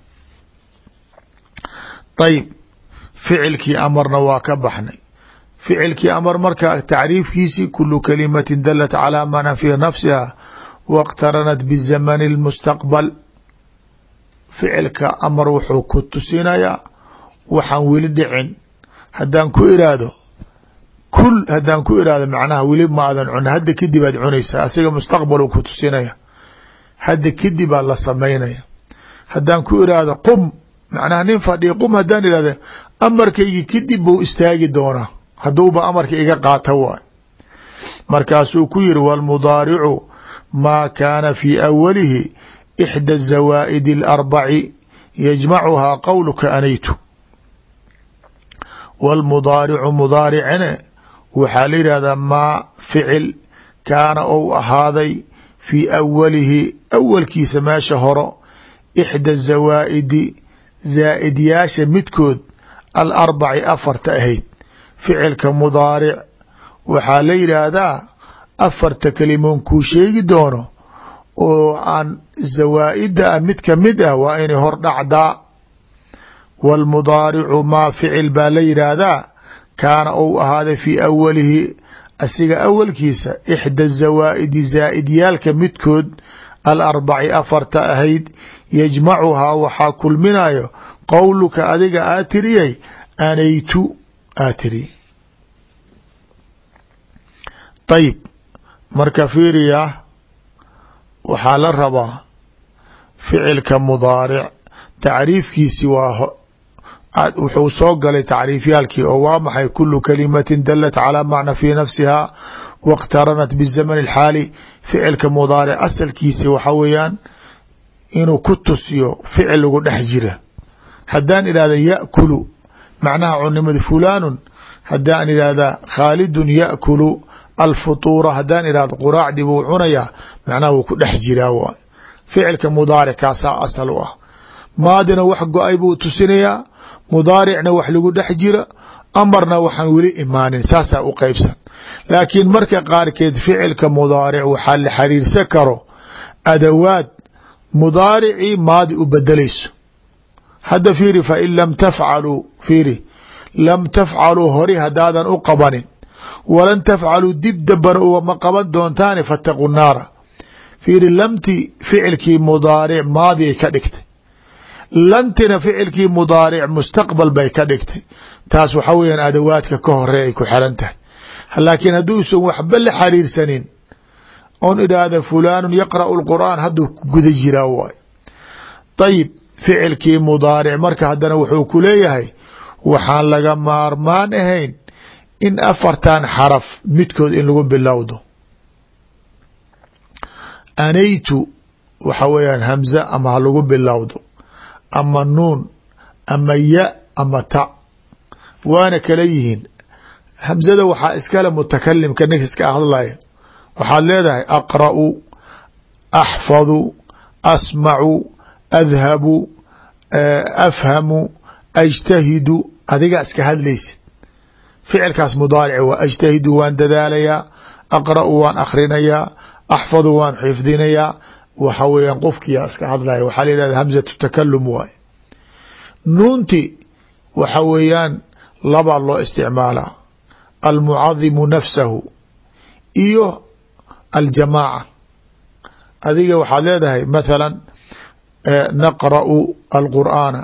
ayib ficilkii amarna waa ka baxnay. Ficilkii amar marka tacriifkiisi kulu kalimatin dalat calaa mana fii nafsiha wاqtaranat bizamani اlmustaqbal ficilka amar wuxuu ku tusinayaa waxaan weli dhicin. Haddaan ku iraahdo kul haddaan ku iraahdo macnaha weli ma adan cun. Hadda kadib aad cunaysaa asiga mustaqbalu ku tusinaya. Hadda kadibaa la samaynaya. Haddaan ku iraahdo qum macnaha nin fadhiya qum haddaan irahdo amarkaygi kadib buu istaagi doonaa. Hadduuba amarka iga qaata waay. Markaasuu ku yiri wاlmudaaricu maa kaana fii awalihi ixda zawaa'id alarbaci yajmacuhaa qowluka anaytu wاlmudaaricu mudaaricine waxaa la yidhahdaa maa ficil kaana ou ahaaday fii awalihi awalkiisa meesha horo ixda zawaa'idi zaa'idyaasha midkood alarbaci afarta ahayd ficilka mudaaric waxaa la yidhaahdaa afarta kalimoon kuu sheegi doono oo aan zawaa'ida ah mid ka mid ah waa inay hor dhacdaa. Wاlmudaaricu maa ficil baa la yidhaahdaa kaana ou ahaaday fii awalihi asiga awalkiisa ixda zawaa'idi zaa'idyaalka midkood alarbaci afarta ahayd yajmacuhaa waxaa kulminayo qowluka adiga aa tiriyay anaytu aa tiri. Ayib marka fiiriya waxaa la rabaa ficilka mudaaric. Tacriifkiisi waa wuxuu soo galay tacriifyaalkii oo waa maxay? Kulu kalimatin dalat calaa macna fii nafsiha waاqtaranat bizaman اlxaali ficilka mudaaric asalkiisi waxa weeyaan inuu ku tusiyo ficil ugu dhex jira. Haddaan idhahda yakulu macnaha cunimada fulaanu haddaan idhahda khaalidun yakulu alfutuura. Haddaan idhahda quraacdii buu cunayaa macnaha wuu ku dhex jiraa waay ficilka mudaaric kaasaa asal u ah. Maadina wax go'ay buu tusinayaa mudaaricna wax lagu dhex jira amarna waxaan weli imaanin saasaa u qeybsan laakiin marka qaarkeed ficilka mudaaric waxaa la xariirsan karo adawaad mudaaricii maadi u bedelayso. Hadda fiiri fain lam tafcaluu fiiri lam tafcaluu hori haddaadan u qabanin. Walan tafcaluu dib dambana ugama qaban doontaani fataqu naara fiiri lamti ficilkii mudaaric maadigay ka dhigtay. Lantina ficilkii mudaaric mustaqbal bay ka dhigtay. Taas waxa weeyaan adawaadka ka hore ay ku xelan tahay. Laakiin hadduusan waxba la xariirsanin oon idhaahda fulaanu yaqra'u lqur'aan hadduu guda jiraa waay ayib ficilkii mudaaric marka haddana wuxuu ku leeyahay waxaan laga maarmaan ahayn in afartan xaraf midkood in lagu bilowdo anaytu waxa weeyaan hamza ama ha lagu bilowdo. Ama nuun ama ya ama ta. Waana kala yihiin. Hamzada waxaa iskale mutakalimka ninka iska hadlaya waxaad leedahay aqra'u axfadu asmacu adhabu afhamu ajtahidu adigaa iska hadlaysid ficilkaas mudaaric waa ajtahidu waan dadaalayaa aqra'u waan akhrinayaa axfadu waan xifdinayaa waxa weeyaan qofkiyaa iska hadlaya waxaa la yihahda hamzatu takalum waay nuunti waxa weeyaan labaa loo isticmaalaa almucadimu nafsahu iyo aljamaaca adiga waxaad leedahay mathala naqra'u alqur'aana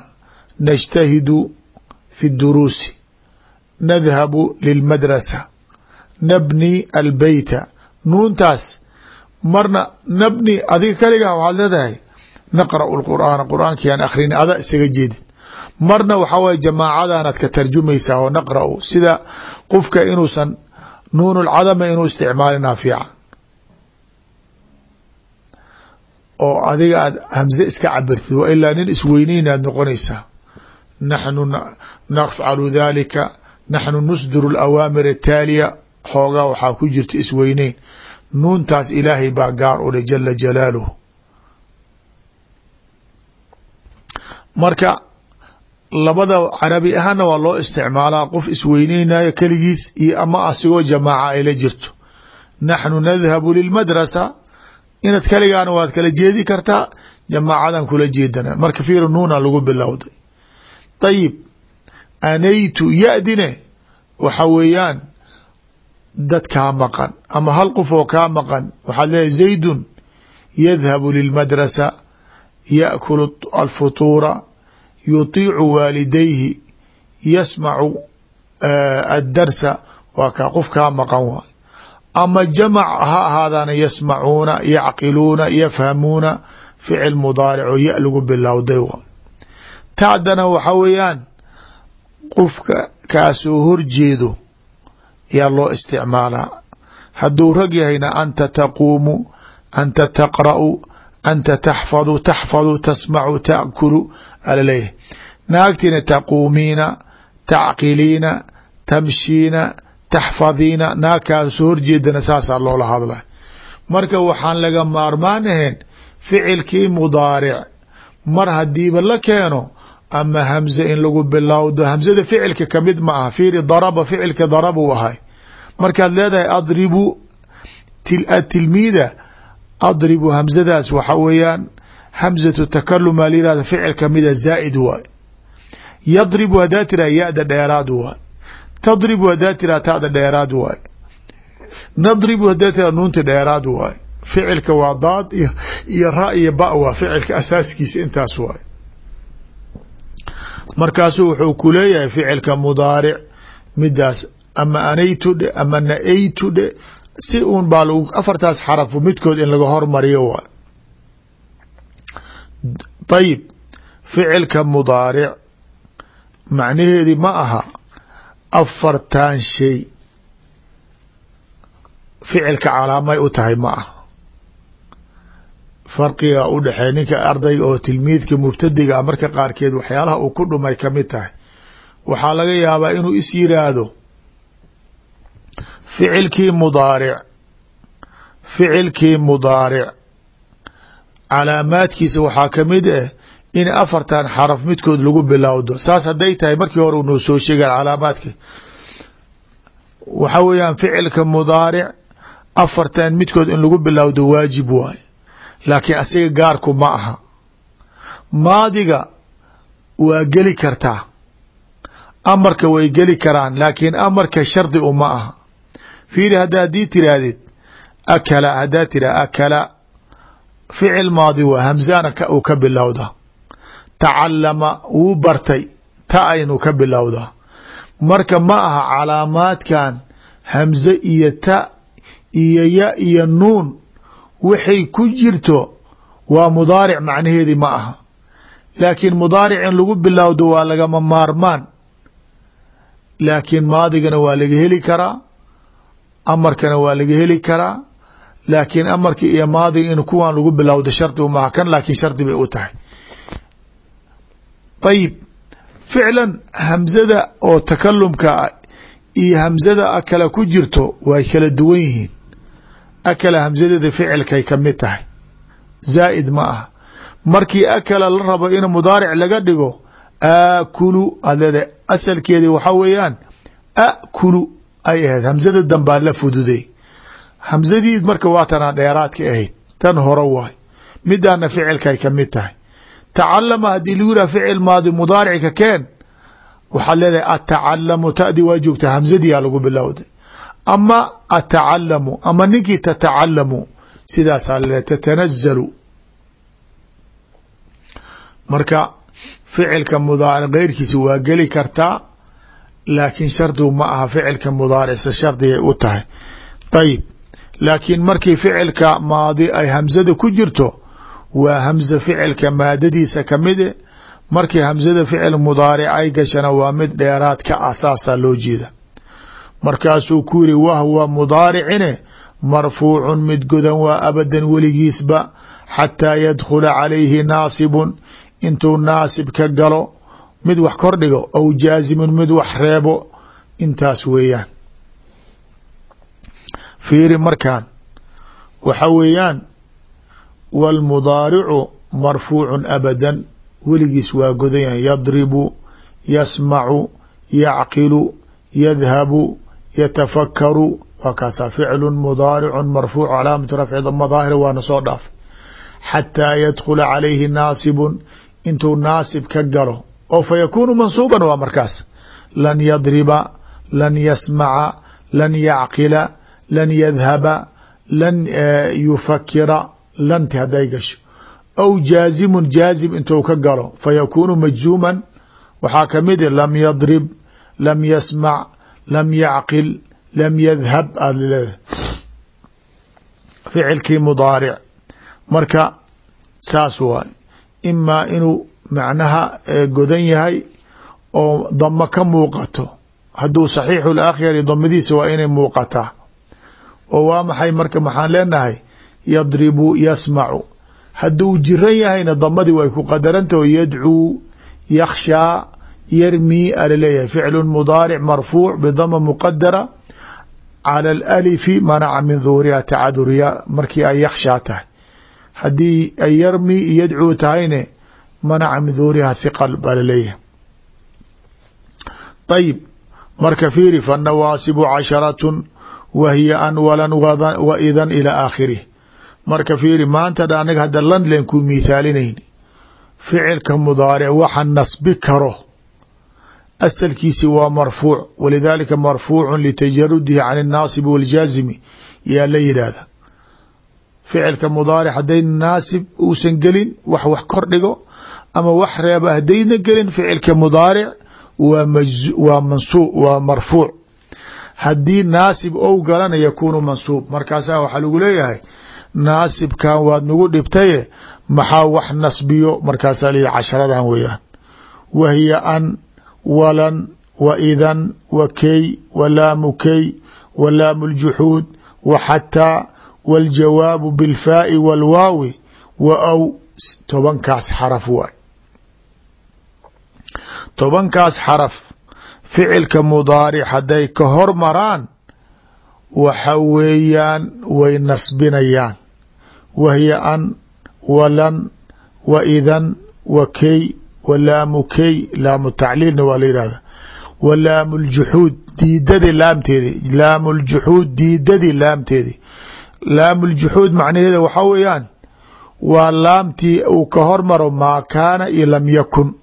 najtahidu fi اduruusi nadhabu lilmadrasa nabni albeyta nuuntaas marna nabni adiga kaligaa waxaad leedahay naqra'u lqur'aana qur'aankiaan akhrini ada isaga jeedid marna waxaa waye jamaacadaanaad ka tarjumaysaa oo naqra'u sida qofka inuusan nuunulcadama inuu isticmaalinaa fiican. Oo adiga aad hamze iska cabirtid wa ilaa nin isweyneynaad noqonaysaa. Naxnu nafcalu dalika naxnu nusdiru alawaamir ataaliya xoogaa waxaa ku jirta isweyneyn nuuntaas ilaahay baa gaar u leh jala jalaaluhu. Marka labada carabi ahaana waa loo isticmaalaa qof isweyneynayo keligiis iyo ama asigoo jamaaca ay la jirto. Naxnu nadhabu lilmadrasa inaad kaligaana waad kala jeedi kartaa jamaacadan kula jeedana. Marka fiir nuuna lagu bilowday. Ayib anaytu yadine waxa weeyaan dad kaa maqan. Ama hal qof oo kaa maqan waxaad leedahay zaydun yadhabu lilmadrasa yaakulu alfutuura yutiicu waalidayhi yasmacu addarsa waa kaa qof kaa maqan waay ama jamac ha ahaadana yasmacuuna yacqiluuna yafhamuuna ficil mudaaric oo ya lagu bilowday waay tacdana waxa weeyaan qofka kaasoo horjeedo yaa loo isticmaalaa hadduu rag yahayna anta taquumu anta taqra'u anta taxfadu taxfadu tasmacu taakulu alaleeyahay naagtina taquumiina tacqiliina tamshiina taxfadiina naagkaas soo horjeedana saasaa loola hadla marka waxaan laga maarmaan ahayn ficilkii mudaaric mar hadiiba la keeno ama hamze in lagu bilowdo hamzada ficilka ka mid ma aha fiiri daraba ficilka darabuu ahay. Markaad leedahay adribu tilmiida adribu hamzadaas waxa weeyaan hamzatu takaluma layihahda ficil kamida zaa'id waay yadribu hadaa tiraa ya-da dheeraad waay tadribu hadaa tiraa tada dheeraad waay nadribu hadaa tiraa nuunta dheeraad waay ficilka waa daad iyo ra iyo ba waa ficilka asaaskiisa intaas waay markaasuu wuxuu ku leeyahay ficilka mudaaric midaas ama anaytu dhe ama naaytu dhe si uun baa lag afartaas xarafu midkood in laga hormariyo waay ayib ficilka mudaaric macnaheedi ma aha afartan shay. Ficilka calaamay u tahay ma aha farqiga u dhexeey ninka ardayga oo tilmiidka mubtadiga marka qaarkeed waxyaalaha uu ku dhumay ka mid tahay. Waxaa laga yaabaa inuu is yiraahdo ficilkii mudaaric ficilkii mudaaric calaamaadkiisa waxaa ka mid ah in afartan xaraf midkood lagu bilowdo. Saas hadday tahay markii hore noo soo sheegaan calaamaadka waxa weeyaan ficilka mudaaric afartan midkood in lagu bilowdo waajib waay laakiin asiga gaarku ma aha. Maadiga waa geli kartaa amarka way geli karaan laakiin amarka shardi u ma aha. Fiiri hadda haddii tiraahdid akala haddaa tira akala. Ficil maadi waa hamzana uu ka bilowda. Tacalama wuu bartay. Ta aynu ka bilowda. Marka ma aha calaamaadkan hamze iyo ta iyo ya iyo nuun waxay ku jirto waa mudaaric macnaheedi ma aha. Laakiin mudaaric in lagu bilowdo waa lagama maarmaan. Laakiin maadigana waa laga heli karaa amarkana waa laga heli karaa. Laakiin amarka iyo maadiga in kuwan lagu bilowdo shardi umaha kan laakiin shardi bay u tahay. Ayib ficlan hamzada oo takalumka iyo hamzada akala ku jirto way kala duwan yihiin akala hamzadeeda ficilkay ka mid tahay. Zaa'id ma ah markii akala la rabo in mudaaric laga dhigo aakulu aad leedahay asalkeedi waxaa weeyaan akulu ay ahayd. Hamzada dambaa la fududay hamsadii marka waa tanaa dheeraadka ahayd. Tan hore waay. Midaana ficilkay ka mid tahay. Tacalama haddii lagu yidhah ficil maadi mudaaricka keen waxaad leedahay atacalamu tadi waa joogtaa hamsadiyaa lagu bilowday ama atacalamu ama ninkii tatacalamu sidaasaa laleeay tatanazalu marka ficilka mudaaric keyrkiisa waa geli kartaa laakiin shardigu ma aha ficilka mudaaricsa shardigay u tahay. Ayib laakiin markii ficilka maadi ay hamsada ku jirto waa hamza ficilka maadadiisa kamide markii hamsada ficil mudaaric ay gashana waa mid dheeraad ka ah saasaa loo jeeda markaasuu ku yiri wahwa mudaaricine marfuucun mid godan waa abadan weligiisba xataa yadkhula calayhi naasibun intuu naasib ka galo mid wax kordhigo aw jaazimun mid wax reebo intaas weeyaan. Fiiri markaan waxa weeyaan wاlmudaaricu marfuucu abadan weligiis waa godan yahay yadribu yasmacu yacqilu yadhabu yatafakaru waa kaasaa ficlu mudaaricu marfuuc calaamatu rafci dama daahira waana soo dhaaf xataa yadkhula calayhi naasibun intuu naasib ka galo oo fa yakuunu mansuuban waa markaas lan yadriba lan yasmaca lan yacqila lan yadhaba lan yufakira lanti hadday gasho aw jaazimun jaazim intuu ka galo fa yakuunu waxaa ka mid i lam yadrib lam yasmac lam yacqil lam yadhab aada leedahay ficilkii mudaaric marka saas waay imaa inuu macnaha godan yahay oo damo ka muuqato hadduu saxiixu laakhiri damadiisa waa inay muuqataa oo waa maxay marka maxaan leenahay yadribu yasmacu hadduu jiran yahayna damadii way ku qadarantaho yadcuu yakhshaa yarmii alaleeyahay ficlu mudaaric marfuuc bidama muqadara cala alalifi manaca min duhuriha tacaduriya markii ay yakhshaa tahay haddii ay yarmi yadcuu tahayne manaca min duhuriha hiqal baa la leeyahay ayib marka fiiri fannawaasibu casharatun wa hiya anwalan wa idan ilaa aakhirih marka fiiri maanta dha anaga hadda lan len ku mithaalinayn ficilka mudaaric waxa nasbi karo asalkiisi waa marfuuc walidaalika marfuucu litajarudihi can الnaasib wاljaazimi yaa la yidhaahda ficilka mudaaric hadday naasib uusan gelin wax wax kor dhigo ama wax reeba haddayna gelin ficilka mudaaric waa waa mansuub waa marfuuc haddii naasib ou galana yakuunu mansuub markaasaa waxaa lagu leeyahay naasibkan waad nagu dhibtaye maxaa wax nasbiyo markaasaa layihi casharadan weeyaan wa hiya an walan waidan wakey walaamu key walaamu ljuxuud waxataa waljawaabu bilfaai walwaawi wa aw tobankaas xaraf waay. Tobankaas xaraf ficilka mudaaric hadday ka hormaraan waxa weeyaan way nasbinayaan. Wahiya an walan waidan wakey wa key wa laamu tacliilna waa la yidhahda wa laamu ljuxuud diidadii laamteedi laamu ljuxuud diidadii laamteedi laamu ljuxuud macnaheeda waxaa weeyaan waa laamtii uu ka hormaro maa kaana iyo lam yakun.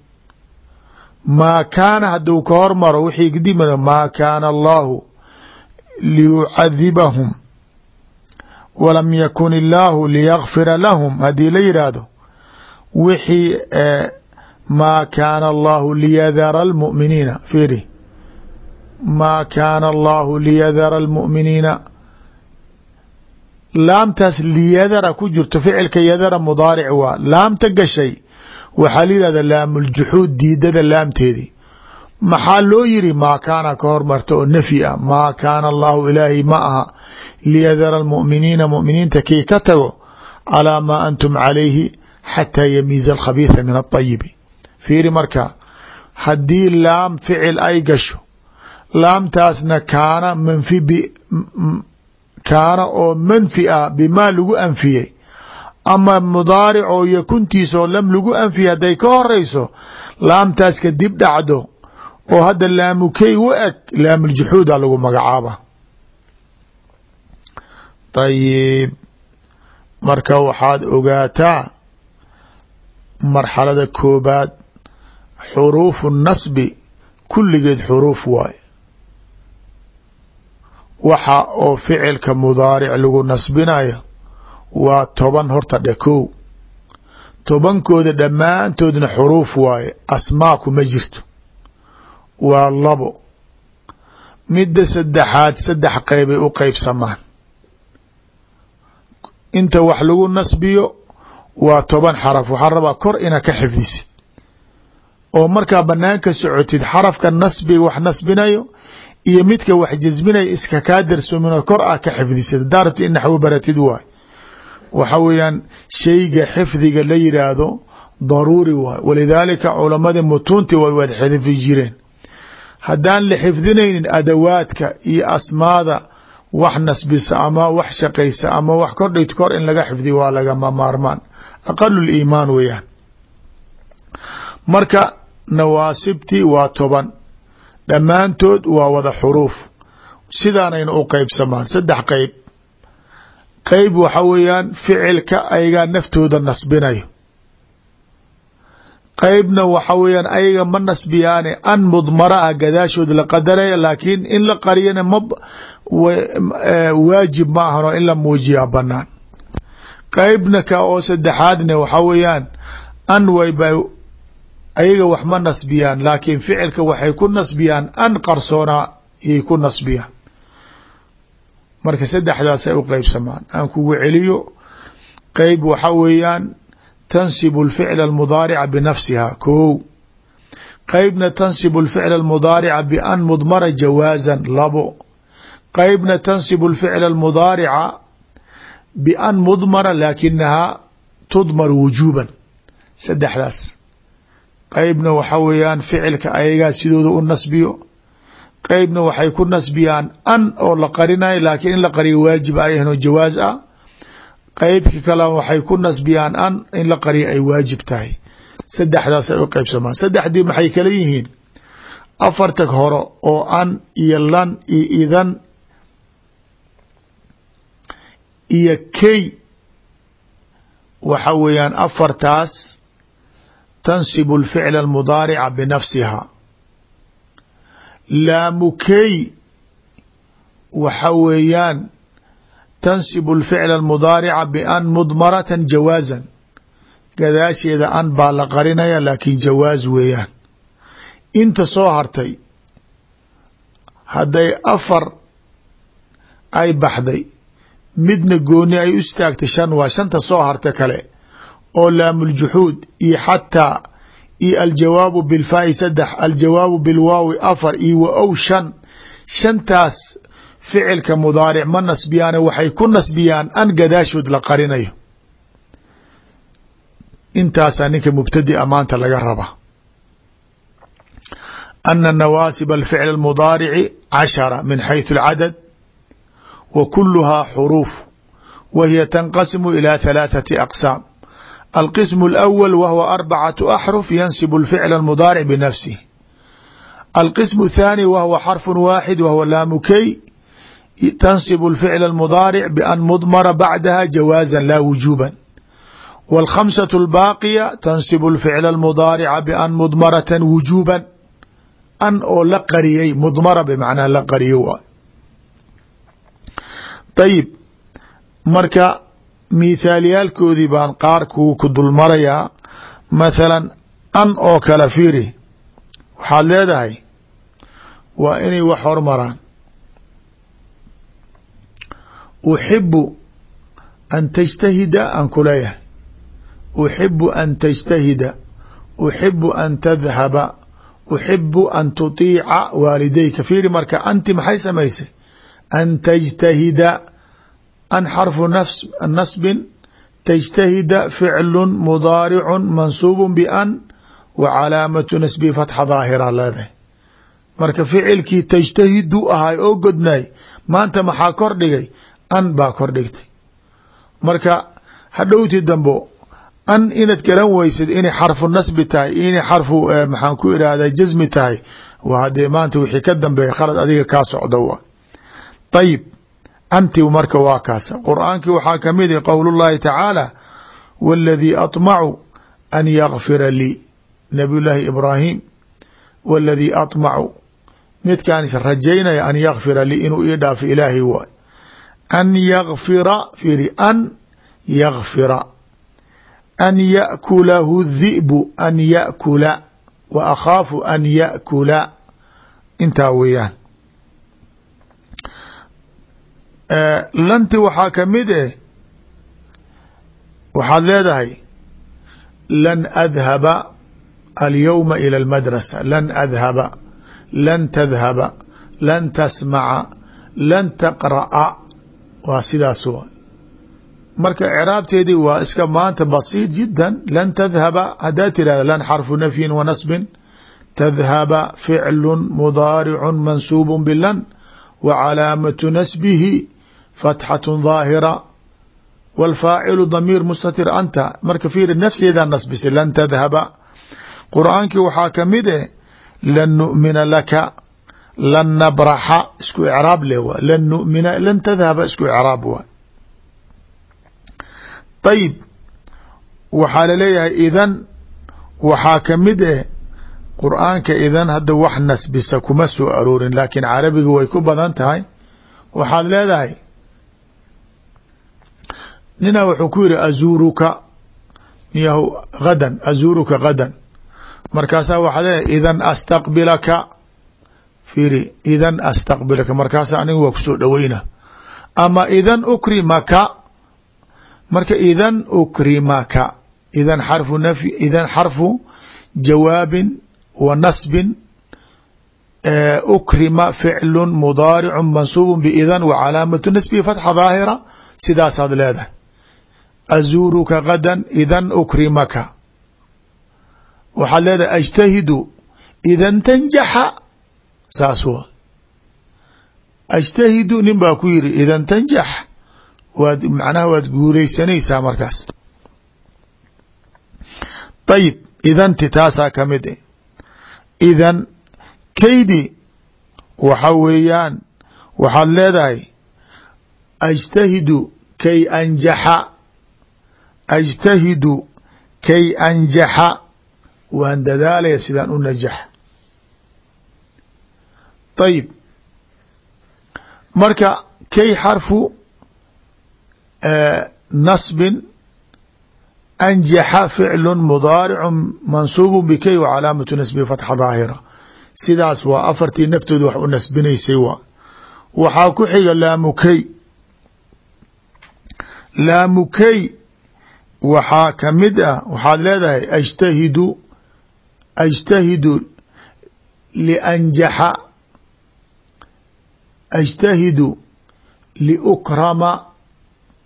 Maa kaana hadduu ka hormaro wixii kadib maa kaana allahu liyucadibahum walam yakun illaahu liyakfira lahum. Haddii la yidhaahdo wixii maa kaana allahu liyadara almu'miniina fiiri maa kaana allahu liyadara almu'miniina laamtaas liyadara ku jirto ficilka yadara mudaaric waa laamta gashay waxaa la yihahda laamuljuxuud diidada laamteedii maxaa loo yiri maa kaana ka hormarta oo nafyi ah maa kaana allahu ilaahay ma aha liyadara almu'miniina mu'miniinta kii ka tago calaa maa antum calayhi xataa yamiiza alkhabiitha min alayibi fiiri marka haddii laam ficil ay gasho laamtaasna kaana manfi kaana oo manfi ah bimaa lagu anfiyey. Ama mudaaric oo yakuntiisa oo lam lagu anfiyey hadday ka horeyso laamtaas ka dib dhacdo oo hadda laamukey u eg laamuljuxuuda lagu magacaaba. Ayib marka waxaad ogaataa marxalada koobaad xuruufu nasbi kulligeed xuruuf waaye. Waxa oo ficilka mudaaric lagu nasbinayo waa toban horta dhe kow tobankooda dhammaantoodna xuruuf waaye asmaa kuma jirto. Waa labo. Midda saddexaad saddex qeybay u qeybsamaan inta wax lagu nasbiyo waa toban xaraf waxaa rabaa kor ina ka xifdisid oo markaa banaanka socotid xarafka nasbiga wax nasbinayo iyo midka wax jasminaya iska kaa darsoomino kor ah ka xifdisid hadaa in naxwo baratid waay. Waxa weeyaan shayga xifdiga la yidhaahdo daruuri waay. Walidaalika culamadii mutuunti way waad xifdi jireen. Haddaan la xifdinaynin adawaadka iyo asmaada wax nasbisa ama wax shaqaysa ama wax kordhigt kor in laga xifdiyo waa lagama maarmaan. Aqalu liimaan weeyaan. Marka nawaasibtii waa toban. Dhammaantood waa wada xuruuf. Sidaanayna u qeybsamaan saddex qeyb qeyb waxa weeyaan ficilka ayagaa naftooda nasbinayo. Qeybna waxa weeyaan ayaga ma nasbiyaane. An mudmara ah gadaashood la qadaraya laakiin in la qariyana ma waajib ma ahan oo in la muujiyaa banaan qeybna ka oo saddexaadna waxa weeyaan an wayba ayaga wax ma nasbiyaan laakiin ficilka waxay ku nasbiyaan an qarsoonaa yay ku nasbiyaan. Marka saddexdaasay u qeybsamaan. Aan kugu celiyo qeyb waxa weeyaan tansibu alficla almudaarica binafsiha kow. Qeybna tansibu alficla almudaarica bian mudmara jawaasan labo. Qeybna tansibu alficla almudaarica bian mudmara laakinahaa tudmar wujuuban. Saddexdaas qeybna waxa weeyaan ficilka ayagaa sidooda u nasbiyo. Qeybna waxay ku nasbiyaan an oo la qarinayo laakiin in la qariyo waajib ay oo jawaaz ah. Qeybka kale waxay ku nasbiyaan an in la qariyo ay waajib tahay. Saddexdaas ay u qeybsamaan saddexdii maxay kala yihiin? Afarta hore oo an iyo lan iyo idan iyo key waxa weeyaan afartaas tansibu اlficla اlmudaarica binafsiha laamukey waxa weeyaan tansibu اlficla اlmudaarica ban mudmarata jawaazan gadaasheeda an baa la qarinaya laakiin jawaaz weeyaan inta soo hartay hadday afar ay baxday midna gooni ay u istaagtay shan waa shanta soo harta kale oo laamuljuxuud iyo xataa iyo aljawaabu bilfaai saddex aljawaabu bilwaawi afar iyo wa ow shan shantaas ficilka mudaaric ma nasbiyaane waxay ku nasbiyaan an gadaashood la qarinayo intaasaa ninka mubtadia maanta laga raba ana nawaasib alficl اlmudaarici cashara min xayثu اlcadad wa kuluhaa xuruuf wa hiya tanqasimu ilى ثalaaثati aqsaam alqism اlأwl wa huwa arbacaة axruf yansib اlficl اlmudaaric binafsih alqism الthaanي wa huwa xarfu waaxid wa huwa laamukey tansib اlficl اlmudaaric ban mudmara bacdaha jawaaza la wujuba wاlkhamsaة اlbaaqiya tansib اlficl اlmudaarica ban mudmarata wujuba an oo la qariyey mudmara bmacnaa la qariyo waay ayib marka mithaaliyaalkoodii baan qaar ku ku dulmarayaa. Mathala an oo kale fiiri. Waxaad leedahay waa inay wax hormaraan. Uxibu an tajtahida aan ku leeyahay. Uxibu an tajtahida. Uxibu an tadhaba uxibu an tuطiica waalidayka. Fiiri marka anti maxay samaysay? An tajtahida an xarfu nasbin tajtahida ficlu mudaaricu mansuubu ban wa calaamatu nasbi fatxa daahira leedahay marka ficilkii tajtahidu ahay oo godnaay maanta maxaa kor dhigay an baa kor dhigtay marka hadhowti dambo an inaad garan weysid inay xarfu nasbi tahay inay xarfu maxaan ku irahda jasmi tahay waa hadee maanta wixii ka dambeeya khalad adiga kaa socdo wa ayib anti marka waa kaas qur'aankii waxaa kamid i qowl اllahi tacaala wاladii aطmacu an yakfira lii nabiy llaahi ibraahim wاladii aطmacu midkaan is rajaynaya an yakfira lii inuu ii dhaafo ilaahay waay an yakfira fiiri an yakfira an yakulahu dhi'bu an yakula wa akhaafu an yakula intaa weeyaan lanti waxaa ka mid eh waxaad leedahay lan adhaba alyowma ila almadrasa lan adhaba lan tadhaba lan tasmaca lan taqra'a. Waa sidaas wa marka icraabteedii waa iska maanta basiid jida lan tadhaba haddaad tirahda lan xarfu nafyin wa nasbin tadhaba ficlu mudaaricu mansuub bilan wa calaamatu nasbihi fatxaة ظaahira wاlfaacilu damiir mustatir anta marka fiiri nafseedaa nasbisay lan tadhaba qur'aankii waxaa kamid eh lan nu'mina laka lan nabraxa isku icraab leh wa lan numina lan tadhaba isku icraab wa ayib waxaa laleeyahay idan waxaa kamid eh qur'aanka idan hadda wax nasbisa kuma soo aroorin laakiin carabiga way ku badan tahay waxaad leedahay ninaa wuxuu ku yidhi azuuruka miyahu gadan azuuruka gadan markaasaa waxaa leedahay idan astaqbilaka. Fiiri idan astaqbilaka. Markaasa aniga waa ku soo dhoweyna ama idan ukrimaka. Marka idan ukrimaka. Idan xarfu nafy idan xarfu jawaabin wa nasbin ukrima ficlu mudaaricu mansuubu biidan wa calaamatu nasbihi fatxa daahira. Sidaasaad leedahay azuuruka gadan idan ukrimaka. Waxaad leedahay ajtahidu idan tanjaxa. Saas wa ajtahidu nin baa ku yiri idan tanjax. Waad macnaha waad guuleysanaysaa markaas. Ayib idanti taasaa ka mid eh. Idan kaydi waxa weeyaan waxaad leedahay ajtahidu kay anjaxa ajtahidu kay anjaxa. Waan dadaalaya sidaan u najax. Ayib marka kay xarfu nasbin anjaxa ficlu mudaaricu mansuubu bikay wa calaamatu nasbihi fatxa daahira. Sidaas waa afartii naftooda wax u nasbinaysay waa. Waxaa ku xiga laamukey laamukey waxaa ka mid ah waxaad leedahay ajtahidu ajtahidu lianjaxa ajtahidu liukrama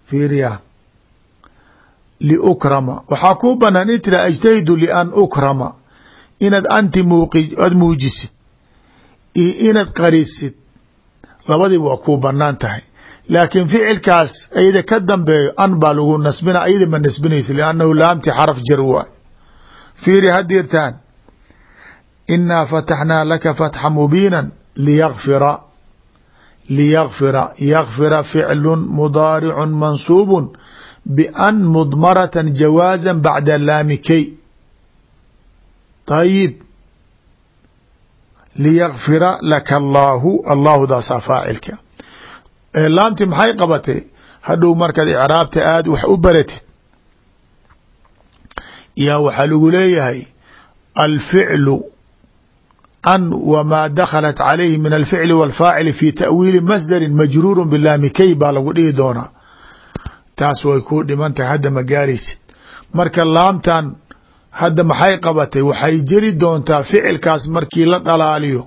fiiriya liukrama. Waxaa kuu banaan in tira ajtahidu lian ukrama. Inaad anti aada muujisid iyo inaad qarisid. Labadiiba waa kuu bannaan tahay laakiin ficilkaas ayada ka dambeeyo an baa lagu nasbina ayada ma nasbinaysa liannahu laamti xaraf jar waay. Fiiri hadirtaan inaa fataxnaa laka fatxa mubiina liyakfira liyakfira yakfira ficlu mudaaricu mansuubu ban mudmarata jawaaza bacda laamikey ayib liyakfira laka allaahu allaahudaasaa faacilka laamti maxay qabatay? Hadhow markaad icraabta aad wax u baratid. Yaa waxaa lagu leeyahay alficlu an wmaa dakhalat calayhi min alficli wاlfaacili fi ta'wiili masdari majruuru bilaami key baa lagu dhihi doonaa. Taas way kuu dhiman tahay hadda ma gaaraysid. Marka laamtan hadda maxay qabatay? Waxay jeri doontaa ficilkaas markii la dhalaaliyo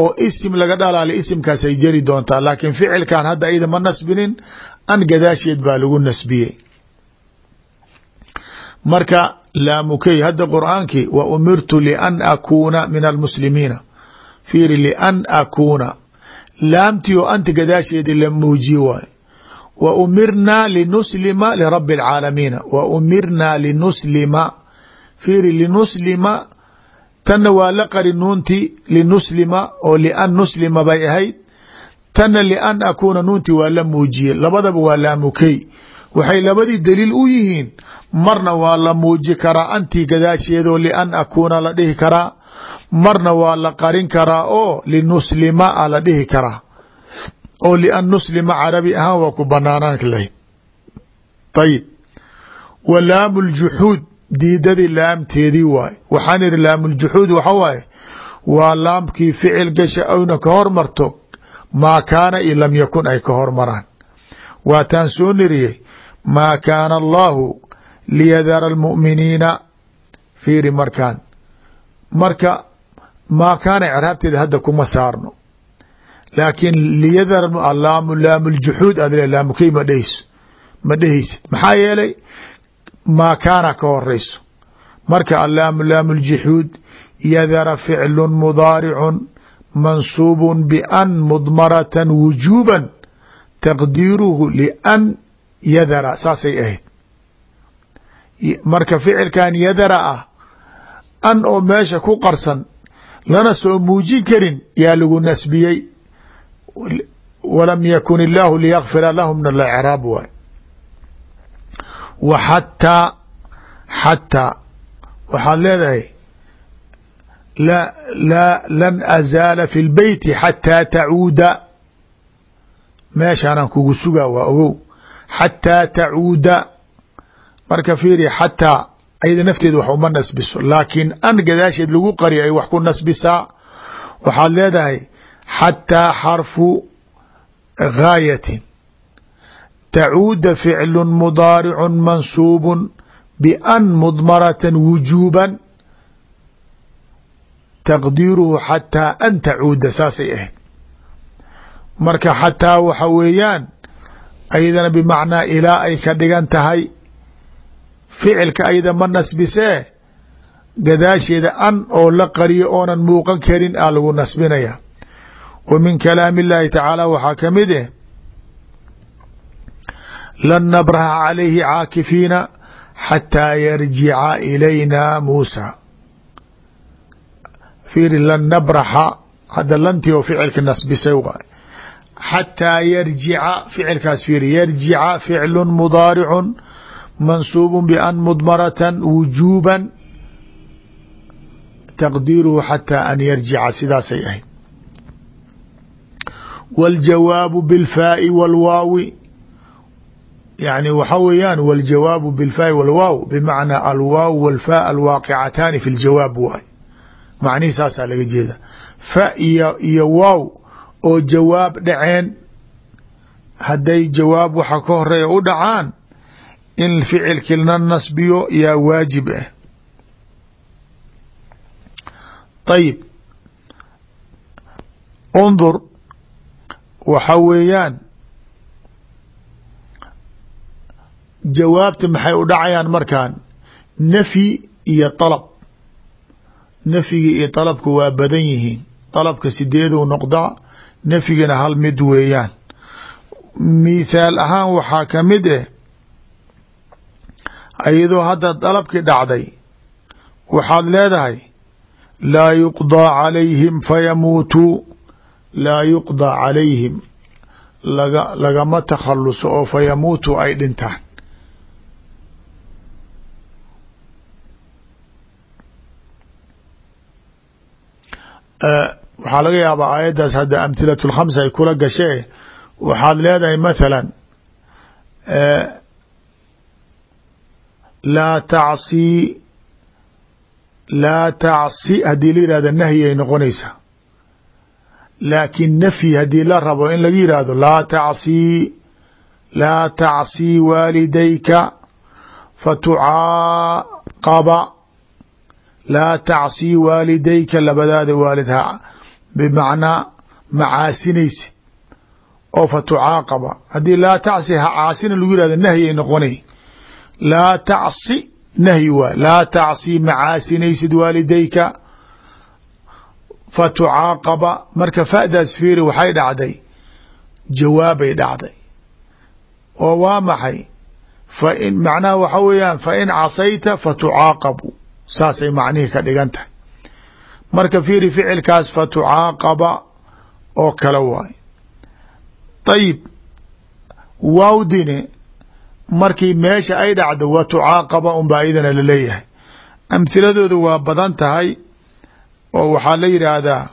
oo isim laga dhalaaliyo isimkaasay jeri doontaa laakiin ficilkan hadda ayada ma nasbinin an gadaasheed baa lagu nasbiyey. Marka laamukey hadda qur'aankii wa umirtu lian akuuna min almuslimiina. Fiiri lian akuuna. Laamtii oo anta gadaasheedi la muujiye waayo wa umirnaa linuslima lirabi alcaalamiina wa umirnaa linuslima fiiri linuslima tanna waa la qari nuunti linuslima oo lian nuslima bay ahayd. Tanna lian akuuna nuunti waa la muujiyey labadaba waa laamukey waxay labadii daliil u yihiin marna waa la muuji karaa antii gadaasheedoo lian akuuna la dhihi karaa marna waa la qarin karaa oo linuslima a la dhihi karaa. Oo lian nuslima carabi ahaan waa ku banaanaan lahayd. Ayib wa diidadii laamteedii waay waxaan ihi laamuljuxuud waxa waaye waa laamkii ficil gasha ayna ka hormarto maa kaana iyo lam yakun ay ka hormaraan. Waataan soo niriyey maa kaana allaahu liyadara almu'miniina fiiri markaan. Marka maa kaana icraabteeda hadda kuma saarno. Laakiin liyadara laamu laamuljuxuud aad le laamukey ma dhehayso ma dhehaysid maxaa yeelay maa kaana ka horeyso marka allaamu laamu ljuxuud yadara ficlu mudaaricun mansuubu ban mudmaratan wujuuban taqdiiruhu lian yadara saasay ahayd marka ficilkan yadara ah an oo meesha ku qarsan lana soo muujin karin yaa lagu nasbiyey walam yakun illaahu liyakfira lahum alcraab waay wa xataa xataa waxaad leedahay lan azaala fi lbeyti xataa tacuuda meeshaanaan kugu sugaa waa ogow. Xataa tacuuda marka fiiri xataa ayada nafteeda wax uma nasbiso laakiin an gadaasheed lagu qariyo ay wax ku nasbisaa waxaad leedahay xataa xarfu gaayatin tacuuda ficlu mudaaricu mansuubu ban mudmarata wujuuban taqdiiruhu xataa an tacuuda saasay ahayd marka xataa waxa weeyaan ayadana bimacnaa ilaa ay ka dhigan tahay ficilka ayada ma nasbisee gadaasheeda an oo la qariyo oonan muuqan karin aa lagu nasbinaya wa min kalaami اllaahi tacaala waxaa ka lan nabraha calayhi caakifiina xataa yarjica ilayna muusa fiiri lan nabraxa hadda lantii oo ficilka nasbisay waay xataa yarjica ficilkaas fiiri yarjica ficlu mudaaricun mansuubu bian mudmaratan wujuuban taqdiiruhu xataa an yarjica sidaasay ahayd waاljawaabu bilfaai wاlwaawi yani waxa weeyaan wاljawaabu biاlfaai wاlwaaw bimacnaa alwaaw wاlfaa alwaaqicataani fi ljawaab waay macnihi saasaa laga jeeda fa iyo iyo waaw oo jawaab dhaceen hadday jawaab waxa ka horeeya u dhacaan in ficilkii la nasbiyo yaa waajib ah ayib undur waxa weeyaan jawaabta maxay u dhacayaan markaan? Nafyi iyo dalab nafyigi iyo dalabku waa badan yihiin. Dalabka sideeduu noqdaa nafyigana hal mid weeyaan. Mithaal ahaan waxaa ka mid eh iyadoo hadda dalabkii dhacday waxaad leedahay laa yuqdaa calayhim fayamuutuu laa yuqdaa calayhim. Laga lagama takhaluso oo fayamuutu ay dhintaan. Waxaa laga yaabaa aayaddaas hadda اlkhamsa ay kula gashee. Waxaad leedahay mathala laa tacsii laa tacsi haddii la yihahdo nahyi ay noqonaysaa. Laakiin nafyi haddii la rabo in laga yihahdo laa tacsii laa tacsii waalidayka fatucaaqaba laa tacsii waalidayka labadaada waalid ha bimacnaa macaasinaysid oo fatucaaqaba haddii laa tacsi ha caasina lagu yihahdo nahyi ay noqonay laa tacsi nahyi waay laa tacsi macaasinaysid waalidayka fatucaaqaba marka fa'daas fiiri waxay dhacday jawaabay dhacday oo waa maxay fain macnaha waxa weeyaan fain casayta fatucaaqabu saasay macnihii ka dhigan tahay. Marka fiiri ficilkaas fatucaaqaba oo kale waay. Ayib waawdine markii meesha ay dhacdo wa tucaaqaba unbaa idana la leeyahay amhiladooda waa badan tahay oo waxaa la yidhaahdaa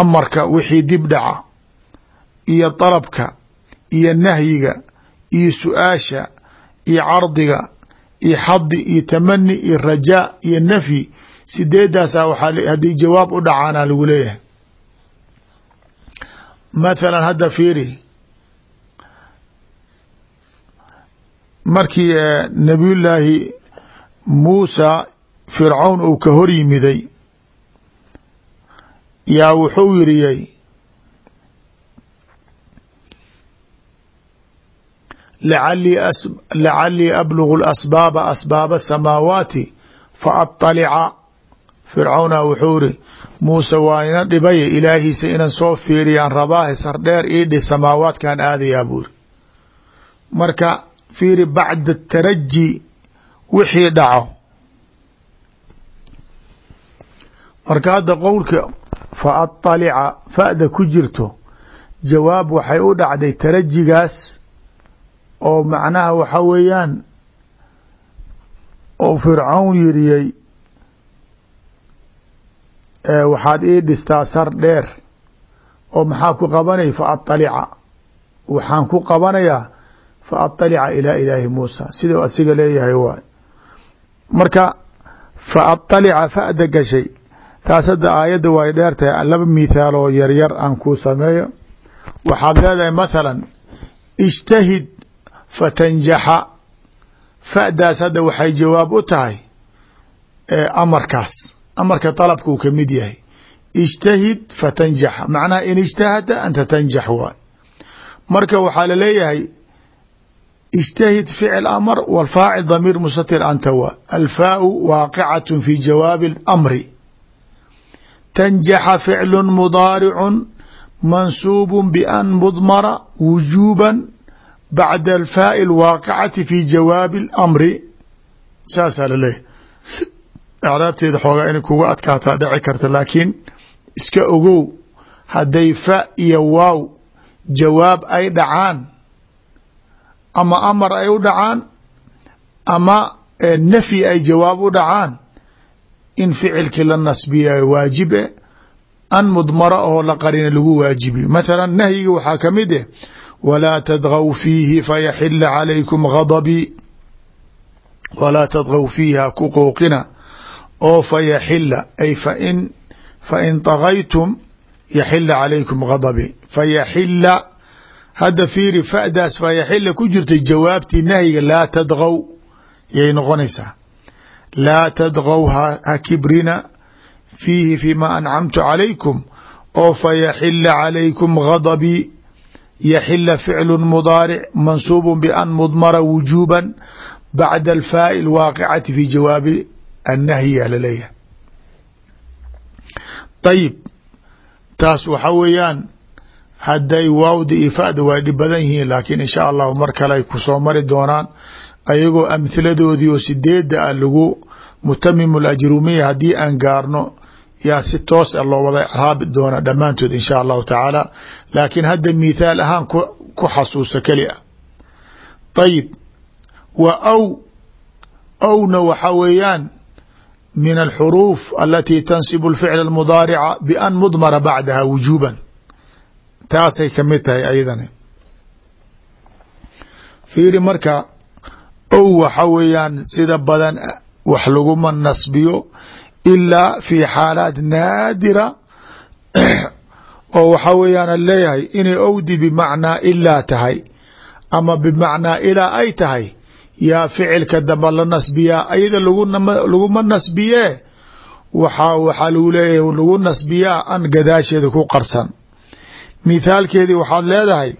amarka wixii dib dhaca iyo dalabka iyo nahyiga iyo su'aasha iyo cardiga iyo xadi iyo tamani iyo rajaa iyo nafyi sideedaasaa waxaa haddii jawaab u dhacaana lagu leeyahay. Mathalan hadda fiiri markii nabiyullaahi muusa fircawn uu ka hor yimiday yaa wuxuu yiriyey lacalii ablugu asbaaba asbaaba asamaawaati fa aطalica fircawna wuxuu iri muuse waa ina dhibaya ilaahiisa inan soo fiiriyaan rabaahe sardheer iidhi samaawaadkan aadayaa buuri marka fiiri bacda taraji wixii dhaco marka hadda qowlka fa aطalica fa'da ku jirto jawaab waxay u dhacday tarajigaas oo macnaha waxa weeyaan oo fircawn yiriyey waxaad ii dhistaa sar dheer oo maxaa ku qabanay fa aalica waxaan ku qabanayaa fa aalica ilaa ilaahi muusa. Sidau asiga leeyahay waay. Marka fa aalica fa'da gashay taas hadda aayadda way dheertahay laba miithaaloo yaryar aan kuu sameeyo. Waxaad leedahay mathalan ishtahid fatanjaxa fa'daas hadda waxay jawaab u tahay amarkaas amarka dalabka uu ka mid yahay ijtahid fatanjax macnaha in ijtahada anta tanjax waay marka waxaa laleeyahay ijtahid ficil amr wاlfaacil damiir mustatir anta waa alfaau waaqicaة fi jawaabi اlamri tanjaxa ficlu mudaaricu mansuub ban mudmara wujuuba bacda alfaai اlwaaqicati fi jawaabi اlamri saasaa la leeyahay ecraabteeda xoogaa inay kuga adkaataa dhici karta laakiin iska ogow hadday fa iyo waaw jawaab ay dhacaan ama amar ay u dhacaan ama nafyi ay jawaab u dhacaan in ficilkii la nasbiyayo waajibe an mudmara oo la qarina lagu waajibiyo mathala nahyiga waxaa ka mid walaa tadgaw fiihi fayaxila calaykum gadabii walaa tadgaw fiihi ha ku qooqina oo fayaxila ay fain fain طagaytum yaxila calaykum gadabii fayaxila hadda fiiri fa'daas fayaxila ku jirtay jawaabtii nahyiga laa tadgaw yay noqonaysaa laa tadgaw ha kibrina fiihi fima ancamtu calaykum oo fayaxila calaykum gadabii yaxila ficlu mudaaric mansuubu ban mudmara wujuuba bacda alfaai اlwaaqicati fi jawaabi annahyi aa la leeyahay ayib taas waxa weeyaan hadday waawda iyo fa'da waa dhib badan yihiin laakiin insha allahu mar kale ay ku soo mari doonaan ayagoo amhiladoodii oo sideedda ah lagu mutamimu lajrumiya haddii aan gaarno yaa si toos a loo wada icraabi doona dhammaantood insha allahu tacaala. Laakiin hadda mithaal ahaan ku xasuusa keli ah. Ayib wa aw awna waxa weeyaan min alxuruuf alati tansibu alficla almudaarica bian mudmara bacdaha wujuuban. Taasay ka mid tahay ayadani. Fiiri marka ow waxa weeyaan sida badan wax laguma nasbiyo ilaa fi xaalaat naadira. oo waxa weeyaan leeyahay inay owdi bimacnaa ilaa tahay ama bimacnaa ilaa ay tahay yaa ficilka damba la nasbiyaa ayada laguma nasbiyee waxa waxaa lagu leeyahay lagu nasbiyaa an gadaasheeda ku qarsan. Mithaalkeedii waxaad leedahay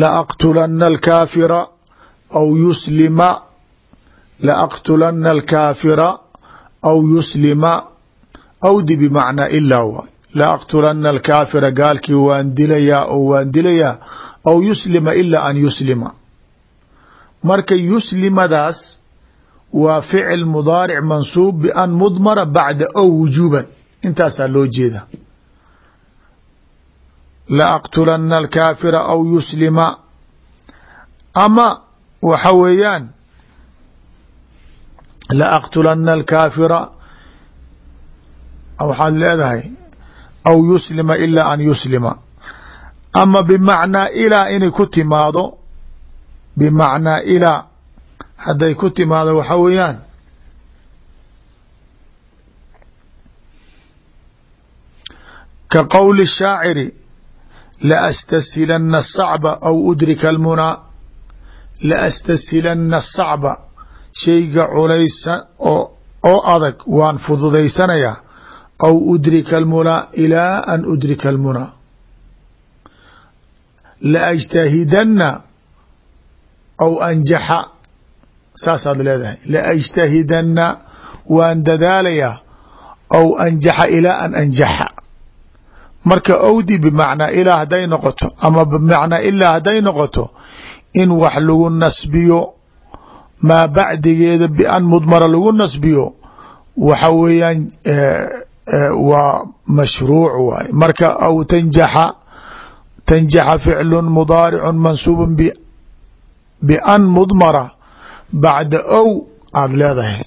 laaqtulana alkaafira aw yuslima laaqtulana alkaafira aw yuslima awdi bimacnaa ilaa waay laaqtulana alkaafira gaalkii waan dilayaa oo waan dilayaa aw yuslima ilaa an yuslima marka yuslimadaas waa ficil mudaaric mansuub bian mudmara bacda ow wujuuban intaasaa loo jeeda laaqtulana alkaafira aw yuslima ama waxa weeyaan laaqtulana alkaafira waxaad leedahay aw yuslima ilaa an yuslima ama bimacnaa ilaa inay ku timaado bimacnaa ilaa hadday ku timaado waxa weeyaan ka qowli shaaciri laastashilana الsacba aw udrika اlmunaa laastashilana الsacba shayga culaysa oo adag waan fududaysanayaa aw udrika اlmunaa ilaa an udrika اlmunaa laajtahidana aw anjaxa. Saasaad leedahay. Laajtahidana waan dadaalayaa. Aw anjaxa ilaa an anjaxa. Marka owdi bimacnaa ilaa hadday noqoto ama bimacnaa ilaa hadday noqoto in wax lagu nasbiyo maa bacdigeeda bian mudmara lagu nasbiyo waxa weeyaan waa mashruuc waay. Marka aw tanjaxa tanjaxa ficlu mudaaricu mansuubu bian mudmara bacda ow aada leedahay.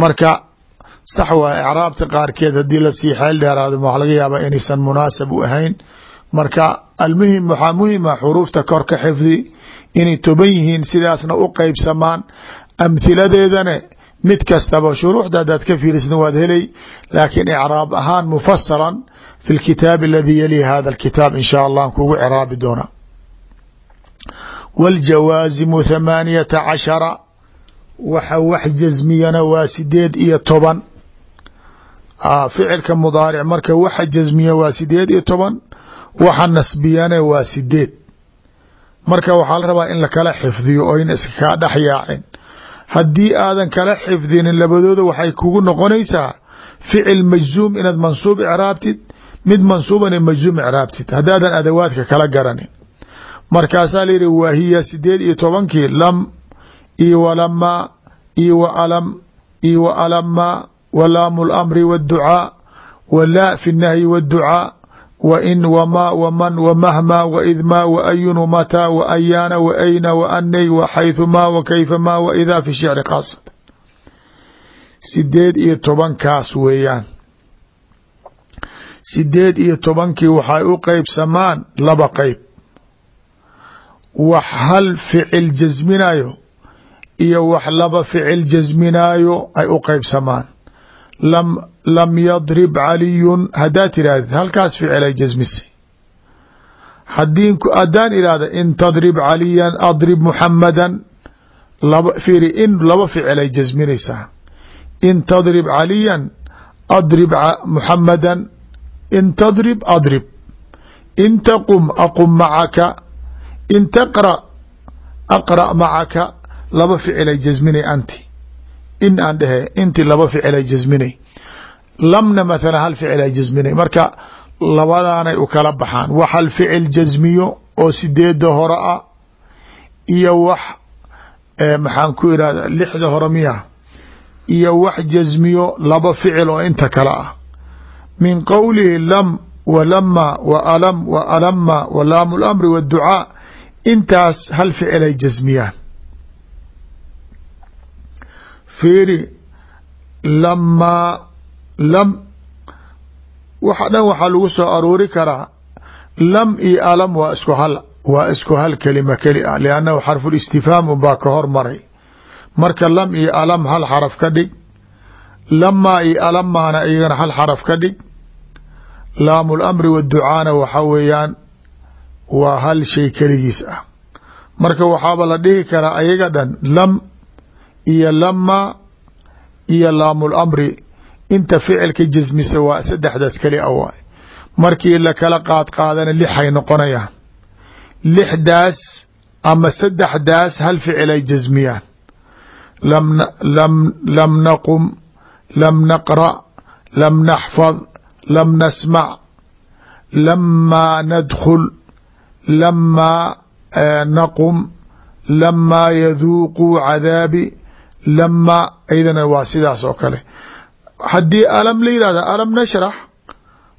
Marka sax waa icraabta qaarkeed haddii la sii xeel dheeraado waxaa laga yaabaa inaysan munaasab u ahayn. Marka almuhim waxaa muhima xuruufta kor ka xifdi inay toban yihiin sidaasna u qeybsamaan amhiladeedana mid kastaba shuruuxda hadaad ka fiirisna waad helay laakiin icraab ahaan mufasalan fi lkitaabi aladii yali hada alkitaab in shaa allah kugu ciraabi doona. Wاljawaasimu thamaaniyata cashara waxa wax jasmiyana waa sideed iyo toban. Ficilka mudaaric marka waxa jasmiya waa sideed iyo toban waxa nasbiyana waa sideed marka waxaa la rabaa in lakala xifdiyo oo in iskakaa dhexyaacin haddii aadan kala xifdinin labadooda waxay kugu noqonaysaa ficil majzuum inaad mansuub icraabtid mid mansuuban in majzuum icraabtid. Haddaadan adawaadka kala garanin. Markaasaa la yidhi waahiya sideed iyo tobankii lam iyo walama iyo wa alam iyo wa alama walaamu lamri wadducaa walaa fi nahyi wadducaa wma wman wmahma waidma waayun wmataa waayaana waayna waanay waxayثumaa wakayfamaa waidaa fi shicri khaasata sideed iyo tobankaas weeyaan. Sideed iyo tobankii waxay u qeybsamaan laba qeyb wax hal ficil jasminayo iyo wax laba ficil jasminaayo ay u qeybsamaan lam yadrib caliyun haddaad tirahdid halkaas ficil ay jasmisay haddii haddaan ihahda in tadrib caliyan adrib muxamadan laba in laba ficil ay jasminaysaa in tadrib caliyan adrib muxamadan in tadrib adrib. In taqum aqum macaka. In taqra aqra' macaka laba ficilay jasminay anti. In aan dhehe inti laba ficilay jasminay lamna mathala hal ficilay jasminay. Marka labadaanay u kala baxaan. Wax hal ficil jasmiyo oo sideeda hore ah iyo wax maxaan ku irahda lixda hore miya iyo wax jasmiyo laba ficil oo inta kale ah. Min qowlihi lam wa lama wa alam wa alama wa laamu lamri wاdducaa intaas hal ficil ay jasmiyaan. Fiiri lamaa lam waxa dhan waxaa lagu soo aroori karaa. Lam iyo alam waa isku hal waa isku hal kelima keli ah liannahu xarful istifhaam unbaa ka hormaray. Marka lam iyo alam hal xaraf ka dhig lamaa iyo alamaana iyagana hal xaraf ka dhig. Laamu lamri waducaana waxa weeyaan waa hal shay keligiis ah. Marka waxaaba la dhihi karaa ayaga dhan lam iyo lama iyo laamul amri inta ficilka jasmisa waa saddexdaas keli a waay. Markii lakala qaad qaadana lixay noqonayaan. Lixdaas ama saddexdaas hal ficil ay jasmiyaan lam naqum lam naqra lam naxfad lam nasmac lamaa nadkhul lamaa naqum lamaa yaduuquu cadaabi lamaa aydana waa sidaas oo kale haddii alam la yihahda alam nashrax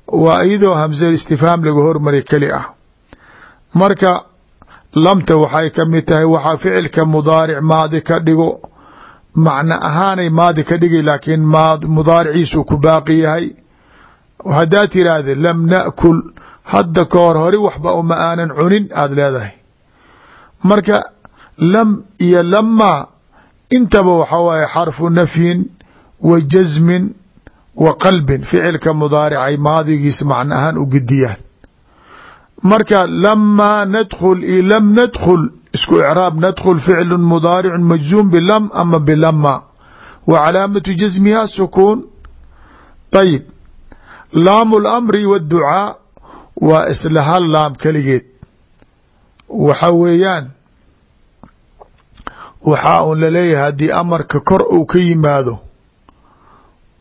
waa iyadoo hamsada istifhaam laga hormari keli ah. Marka lamta waxay ka mid tahay waxaa ficilka mudaaric maadi ka dhigo. Macno ahaanay maadi ka dhigi laakiin mudaariciisuu ku baaqi yahay. Haddaad tiraahda lam naأkul hadda ka hor hori waxba uma aanan cunin aada leedahay. Marka lam iyo lamaa intaba waxa waaye xarfu nafyin wa jasmin wa qalbin. Ficilka mudaaricay maadigiisa macno ahaan u gediyaan marka lamaa nadkhul iyo lam nadkhul isku icraab nadkhul ficlu mudaaricu majzuum bilam ama bilama wa calaamatu jasmiha sukuun ayib laamu lamri waadducaa waa isla hal laam keligeed. Waxa weeyaan waxaa un la leeyahay haddii amarka kor uu ka yimaado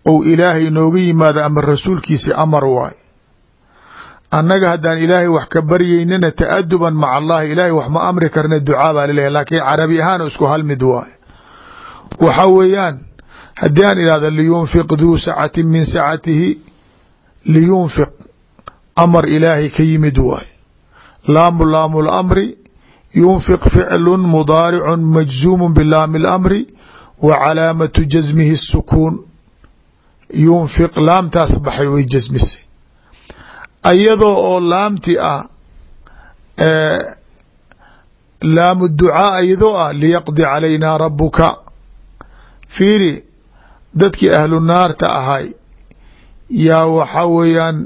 ou ilaahay inooga yimaada ama rasuulkiisi amar waay. Annaga haddaan ilaahay wax ka baryaynana ta'aduban maca allahi ilaahay wax ma amri karna ducaa baa laleeyahy laakiin carabi ahaan isku hal mid waayo waxa weeyaan haddii aan idhahdo liyunfiq duu sacati min sacatihi liyunfiq amar ilaahay ka yimid waay. Laamu laamu lamri yunfiq ficlu mudaaricu majzuumu bilaami lamri wa calaamatu jasmihi asukuun yunfiq laamtaas baxay way jasmisay. Ayadoo oo laamti ah laamu ducaa ayadoo ah liyaqdi calaynaa rabuka fiiri dadkii ahlu naarta ahay yaa waxaa weeyaan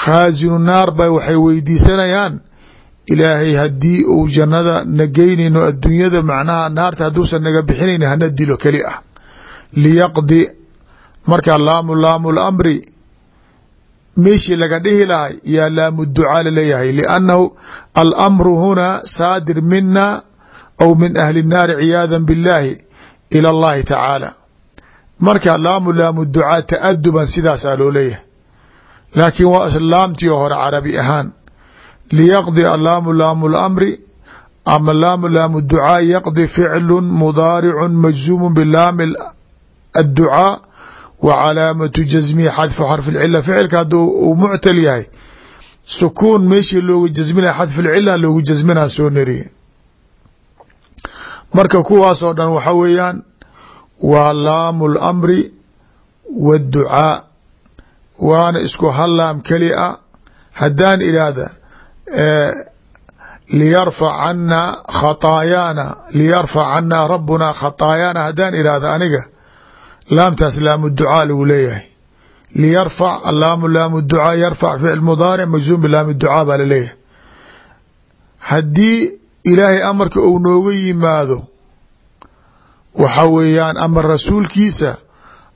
khaasinu naar bay waxay weydiisanayaan ilaahay haddii uu jannada na geynayno adduunyada macnaha naarta hadduusan naga bixinayn hana dilo keli ah. Liyaqdi markaa laamu laamu lamri meeshii laga dhihi lahay yaa laamu ducaa laleeyahay liannahu alamru hunaa saadir mina aw min ahli الnaari ciyaada biاllaahi ilى اllahi tacaala marka laamu laamu ducaa ta'aduban sidaasaa loo leeyahay laakiin waa laamtii hore carabi ahaan liyaqdi alaamu laamu lamri ama laamu laamu ducaa yaqdi ficlu mudaaricu majzuumu bilaami adducaa wa calaamatu jasmihi xadfu xarfi lcila ficilka hadduu uu muctal yahay sukuun meeshii loogu jasminaya xadfu lcila loogu jasminaa soo nariye marka kuwaasoo dhan waxa weeyaan waa laamu lamri waadducaa waana isku hal laam keli a haddaan idhaahda liyarfac cana khaطaayaana liyarfac canaa rabuna khaطaayaana haddaan idhaahda aniga laamtaas laamu ducaa lagu leeyahay. Liyarfac alaamu laamu ducaa yarfac ficl mudaaric majzuum bilaami ducaa baa la leeyahay haddii ilaahay amarka uu nooga yimaado waxa weeyaan amar rasuulkiisa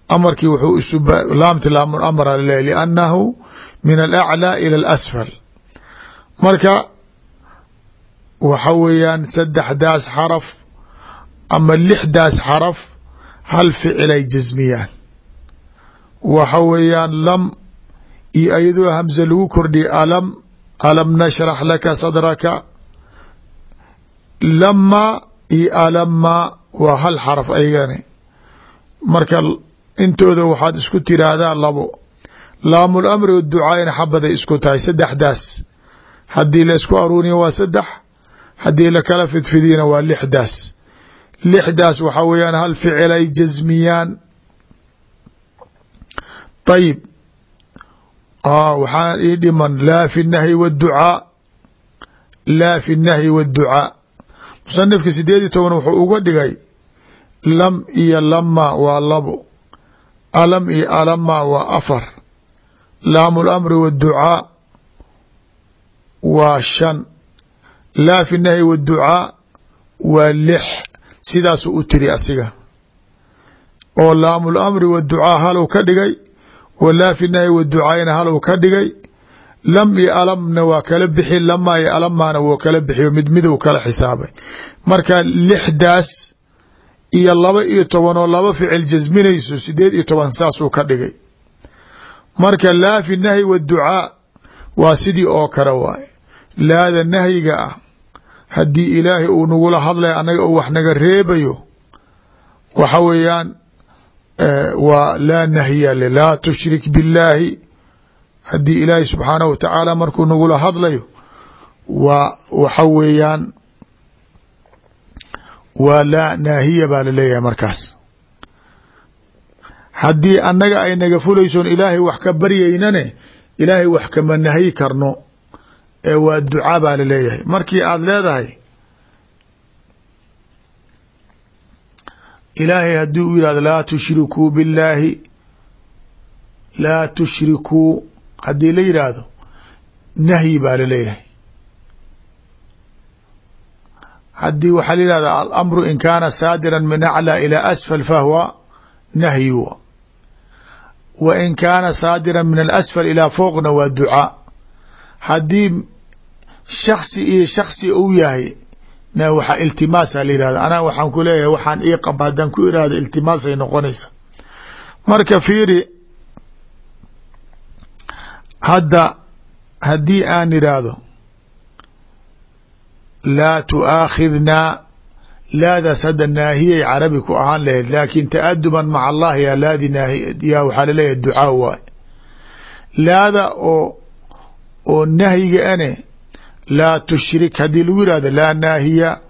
amarkii wuxuu isu laamti laamun amra laleeyahy liannahu min alaclى ila alasfal. Marka waxa weeyaan saddexdaas xaraf ama lixdaas xaraf hal ficilay jasmiyaan waxa weeyaan lam iyo ayadoo hamze lagu kordhiya alam alam nashrax laka sadraka. Lama iyo alama waa hal xaraf aygani marka intooda waxaad isku tiraahdaa labo. Laamul amri waducaayna xabaday isku tahay saddexdaas. Haddii la isku aruuriya waa saddex haddii lakala fidfidiyana waa lixdaas lixdaas waxaa weeyaan hal ficil ay jasmiyaan. Ayib waxaa ii dhiman laa fi nahyi waducaa laa fi nahyi waadducaa musanifka sideed iyo toban wuxuu uga dhigay lam iyo lama waa labo. Alam iyo alama waa afar. Laamu lamri waadducaa waa shan. Laa fi nahyi waadducaa waa lix sidaasuu u tiri asiga. Oo laamul amri waadducaa haluu ka dhigay wa laa fi nahyi waadducaayna haluu ka dhigay lam iyo alamna waa kala bixi lama iyo alamaana wuu kala bixiyo mid miduu kala xisaabay. Marka lixdaas iyo laba iyo toban oo laba ficil jasminayso sideed iyo toban saasuu ka dhigay. Marka laa fi nahyi waadducaa waa sidii oo kale waaye. Laada nahyiga ah haddii ilaahay uu nagula hadlaya annaga uu wax naga reebayo waxa weeyaan waa laa nahya le laa tushrik billaahi. Haddii ilaahay subxaanahu wa tacaala markuu nagula hadlayo waa waxa weeyaan waa laa naahiya baa la leeyahay markaas. Haddii annaga ay naga fulaysoon ilaahay wax ka baryaynane ilaahay wax kama nahyi karno waa ducaa baa la leeyahay markii aada leedahay ilaahay haddii u yihahdo laa tushrikuu billaahi laa tushrikuu haddii la yidhaahdo nahyi baa la leeyahay haddii waxaa la yihahda alamru in kaana saadira min aclى ilى asfal fahwa nahyu wa in kaana saadira min alasfal ilaa fowqna waa ducaa. Haddii shaksi iyo shaksi uu yahay waxaa iltimaasa la yihahda anaa waxaan ku leeyahay waxaan ii qaba haddaan ku irahdo iltimaasay noqonaysa. Marka fiiri hadda haddii aan idhaahdo laa tuaakhidnaa laadaas hadda naahiyay carabi ku ahaan lahayd laakin ta'aduban maca allah yaa laadi yaa waxaa la leeyahay ducaa waay. Laada oo oo nahyiga ane laa tushrik haddii lagu yihahdo laa naahiya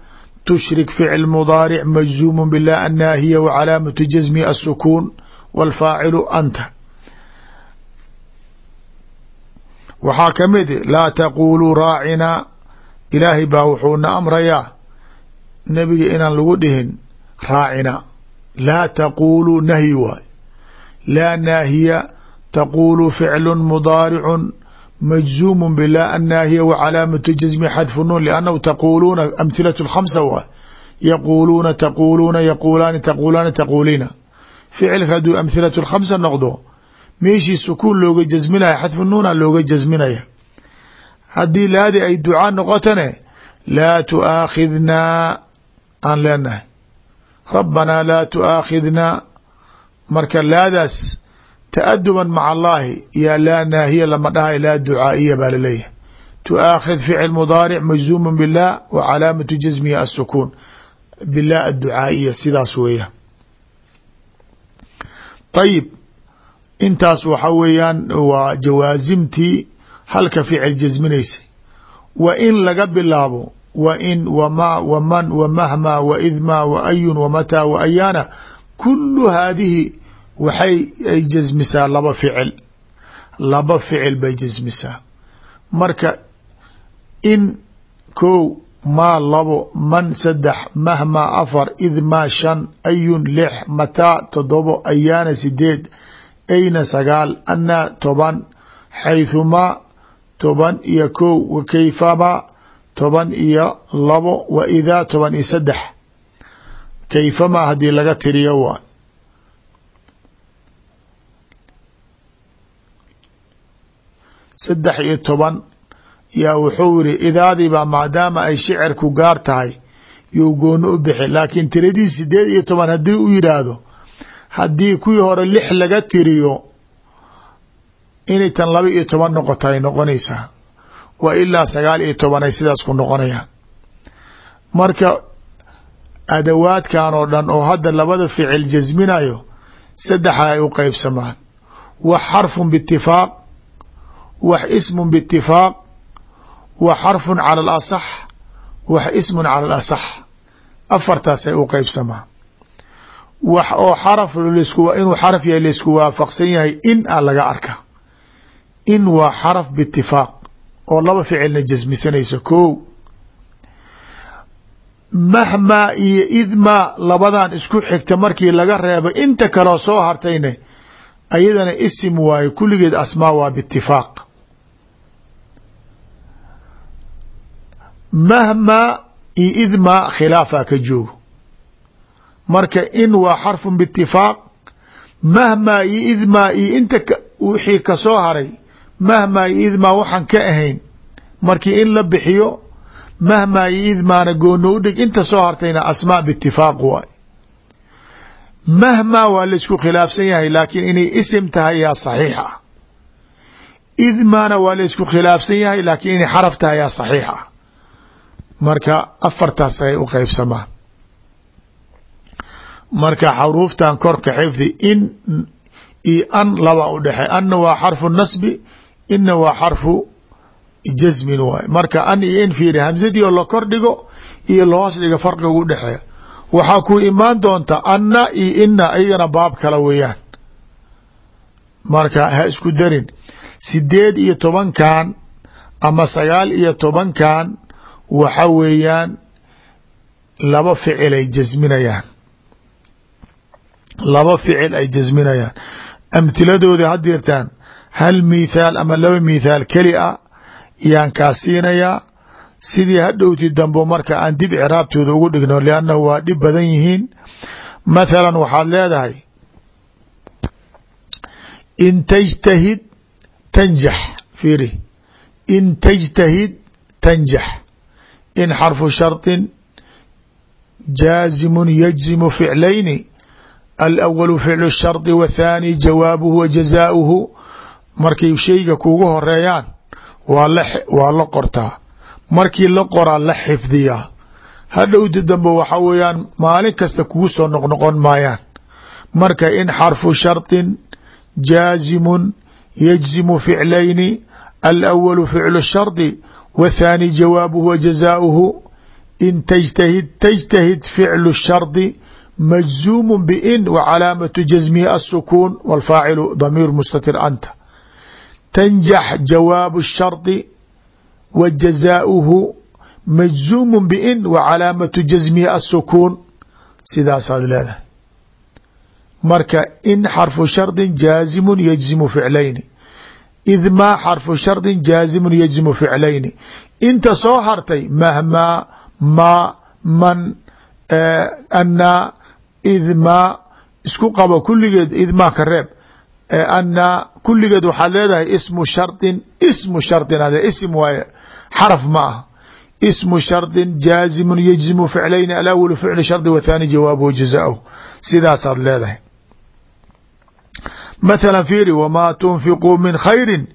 tushrik ficil mudaaric majzuumu bila annaahiya wa calaamatu jasmi asukuun wاlfaacilu anta waxaa ka mid laa taquuluu raacinaa ilaahay baa wuxuu na amrayaa nebiga inaan lagu dhihin raacinaa laa taquuluu nahyi waay laa naahiya taquulu ficlu mudaaricu majzuumu bila annaahiya wa calaamatu jasmi xadfu nuun liannahu taquluuna amhilatu lkhamsa waay yaquuluuna taquuluuna yaquulaani taquulaani taquuliina. Ficilka hadduu amhilatu lkhamsa noqdo meeshii sukuun looga jasminaya xadfu nuuna looga jasminaya haddii laadi ay ducaa noqotane laa tuaakhidnaa aan leenahay. Rabbanaa laa tuaakhidnaa marka laadaas ta'aduban maca allaahi yaa laa naahiya lama dhahay laa ducaa'iya baa la leeyahay tuaakhid ficil mudaaric majzuumu bilah wa calaamatu jasmihi asukuun bilah adducaa'iya sidaas weeya ayib intaas waxa weeyaan waa jawaasimtii halka ficil jasminaysay wa in laga bilaabo wa in wma wman wmahma waidma waayun wamataa waayaana kulu haadihi waxay ay jasmisaa laba ficil. Laba ficil bay jasmisaa marka in kow maa labo man saddex mahma afar idmaa shan ayun lix mataa todobo ayaana sideed ayna sagaal anaa toban xaythumaa toban iyo kow wakayfamaa toban iyo labo wa idaa toban iyo saddex. Kayfamaa haddii laga tiriyo waay saddex iyo toban yaa wuxuu yiri idaadiibaa maadaama ay shicirku gaar tahay you gooni u bixi laakiin tiradii sideed iyo toban haddii u yidhaahdo haddii kuwii hore lix laga tiriyo inay tan laba iyo toban noqoto ay noqonaysaa. Wa ilaa sagaal iyo toban ay sidaas ku noqonayaan. Marka adawaadkan oo dhan oo hadda labada ficil jasminayo saddexa ay u qeybsamaan wax xarfun biitifaaq wax ismun biitifaaq wa xarfun cala alasax wax ismun cala alasax afartaasay u qeybsamaan wax oo xaraf inuu xaraf yahay laysku waafaqsan yahay in a laga arka. In waa xaraf biitifaaq oo laba ficilna jasmisanayso ko mahmaa iyo idmaa labadan isku xigta markii laga reebo inta kaleo soo hartayne ayadana isim waaye kulligeed asmaa waa biitifaaq mahmaa iyo idmaa khilaafaa ka joogo. Marka in waa xarfun biitifaaq mahmaa iyo idmaa iyo inta wixii ka soo haray mahmaa iyo idmaa waxaan ka ahayn. Markii in la bixiyo mahmaa iyo idmaana gooni u dhig inta soo hartayna asmaa biitifaaq waay. Mahmaa waa laysku khilaafsan yahay laakiin inay isim tahay yaa saxiix ah idmaana waa laysku khilaafsan yahay laakiin inay xaraf tahay yaa saxiix ah marka afartaas ay u qeybsamaan marka xaruuftan korka xifdi in iyo an laba u dhexey anna waa xarfu nasbi ina waa xarfu jasmin waay. Marka an iyo in fiiri hamsadii oo la kor dhigo iyo lahoos dhiga farqiga u dhexeeya. Waxaa ku imaan doonta anna iyo ina ayagana baab kala weeyaan. Marka ha isku darin. Sideed iyo tobankan ama sagaal iyo tobankan waxa weeyaan laba ficil ay jasminayaan. Laba ficil ay jasminayaan. Amhiladooda haddeertaan hal mithaal ama laba mithaal keli a yaan kaa siinayaa. Sidii hadhowti dambo marka aan dib ciraabtooda ugu dhigno liannahu waa dhib badan yihiin. Mathalan waxaad leedahay in tajtahid tanjax fiiri. In tajtahid tanjax in xarfu sharطin jaazimu yajzimu ficlayni alawalu ficlu sharطi wathani jawaabuhu wa jazaauhu markay shayga kugu horeeyaan waa la waa la qortaa markii la qoraa la xifdiyaa hadhowti dambe waxa weeyaan maalin kasta kugu soo noqnoqon maayaan marka in xarfu sharطin jaazimun yajzimu ficlayni alawalu ficlu sharطi wthaani jawaabuhu wa jazaauhu in tajtahid tajtahid ficlu shardi majzuumu bin wacalaamatu jasmihi asukuun walfaacilu damiir mustatir anta tanjax jawaabu shardi wa jazaauhu majzuumu bin wacalaamatu jasmihi asukuun sidaasaad leedahay marka in xarfu shardin jaazimu yajzimu ficlayni id maa xarfu shardin jaazimun yajzimu ficlayni inta soo hartay mahmaa maa man annaa idmaa isku qabo kulligeed idmaa ka reeb annaa kulligeed waxaad leedahay ismu shardin ismu shardin ade isim waaye xaraf ma ah ismu shardin jaazimun yajzimu ficlayni alawalu ficlu shardi wathaani jawaabuhu jazaahu sidaasaad leedahay mathala fiiri wamaa tunfiquu min khayri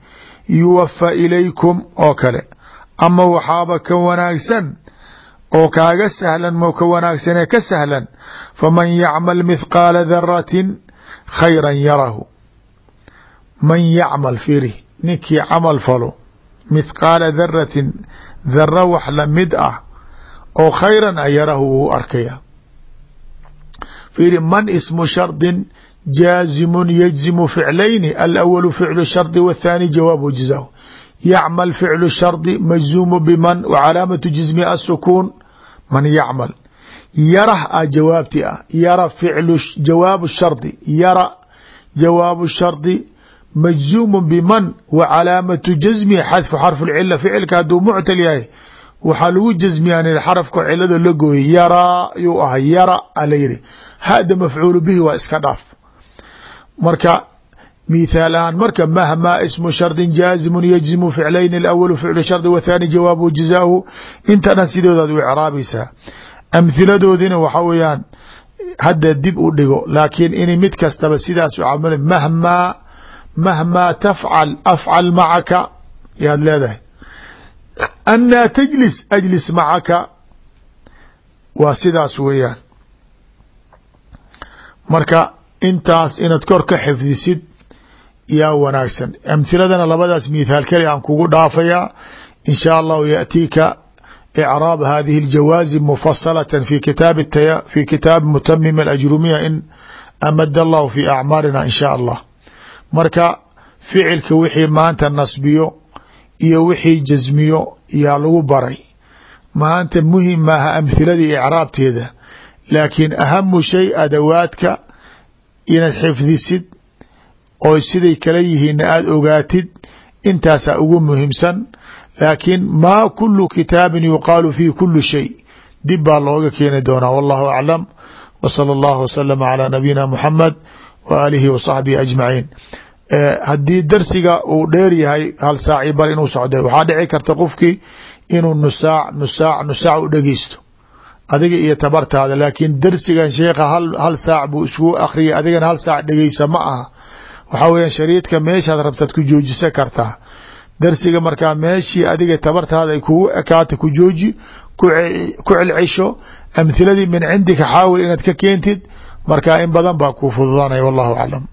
yuwafa ilaykum oo kale. Ama waxaaba ka wanaagsan oo kaaga sahlan mo ka wanaagsanee ka sahlan faman yacmal mithqaala daratin khayra yarahu. Man yacmal fiiri ninkii camal falo mithqaala daratin dara wax la mid ah oo khayran a yarahu wuu arkaya fiiri man ismu shardin jaazimun yajzimu ficlayni alawalu ficlu shardi wathani jawaabu jazaahu yacmal ficlu shardi majzuumu biman wa calaamatu jismi asukuun man yacmal yarah a jawaabti ah yara ficlu jawaabu shardi yara jawaabu shardi majzuumu biman wa calaamatu jasmihi xadfu xarfu lcila ficilka hadduu muctal yahay waxaa lagu jasmiyaa xarafka cilada la gooyey yaraa yuu ahay yara a la yidhi hada mafcuulu bihi waa iska dhaaf marka mithaal ahaan marka mahmaa ismu shardin jaazimun yajzimu ficlayni alawalu ficlu shardi wathani jawaabuhu jazaahu inta dhan sidoodaad u icraabaysaa amhiladoodina waxa weeyaan hadda dib u dhigo laakiin in mid kastaba sidaas u camal mahmaa mahmaa tafcal afcal macaka yaad leedahay. Anaa tajlis ajlis macaka waa sidaas weeyaan. Marka intaas inaad kor ka xifdisid yaa wanaagsan amhiladana labadaas mithaal keli aan kugu dhaafayaa in shaa allahu yaأtiika إcraab hadihi اljawaazib mufasalaة fi kitaab fi kitaabi mutamim اajrumiya in amad allahu fi acmaarina in shaa allah marka ficilka wixii maanta nasbiyo iyo wixii jasmiyo yaa lagu baray maanta muhim maaha amhiladii icraabteeda laakiin ahamu shay adawaadka inaad xifdisid oo siday kala yihiinna aada ogaatid intaasaa ugu muhiimsan laakiin maa kulu kitaabin yuqaalu fiih kulu shay dib baa looga keeni doonaa wallahu aclam. Wa sala allahu wasalama calaa nabiyina muxamed wa aalihi wa saxbihi ajmaciin haddii darsiga uu dheer yahay hal saaci bar inuu socda waxaa dhici karta qofkii inuu nusaac nusaac nusaac u dhegeysto adiga iyo tabartaada laakiin darsigan sheekha hal saac buu isgu akhriyay adigana hal saac dhegeysa ma aha. Waxaa weeyaan shariidka meeshaad rabtaad ku joojisa kartaa darsiga markaa meeshii adiga tabartaada ay kugu ekaata ku jooji ku celcesho amhiladii min cindika xaawil inaad ka keentid markaa in badan baa kuu fududaanaya wallahu aclam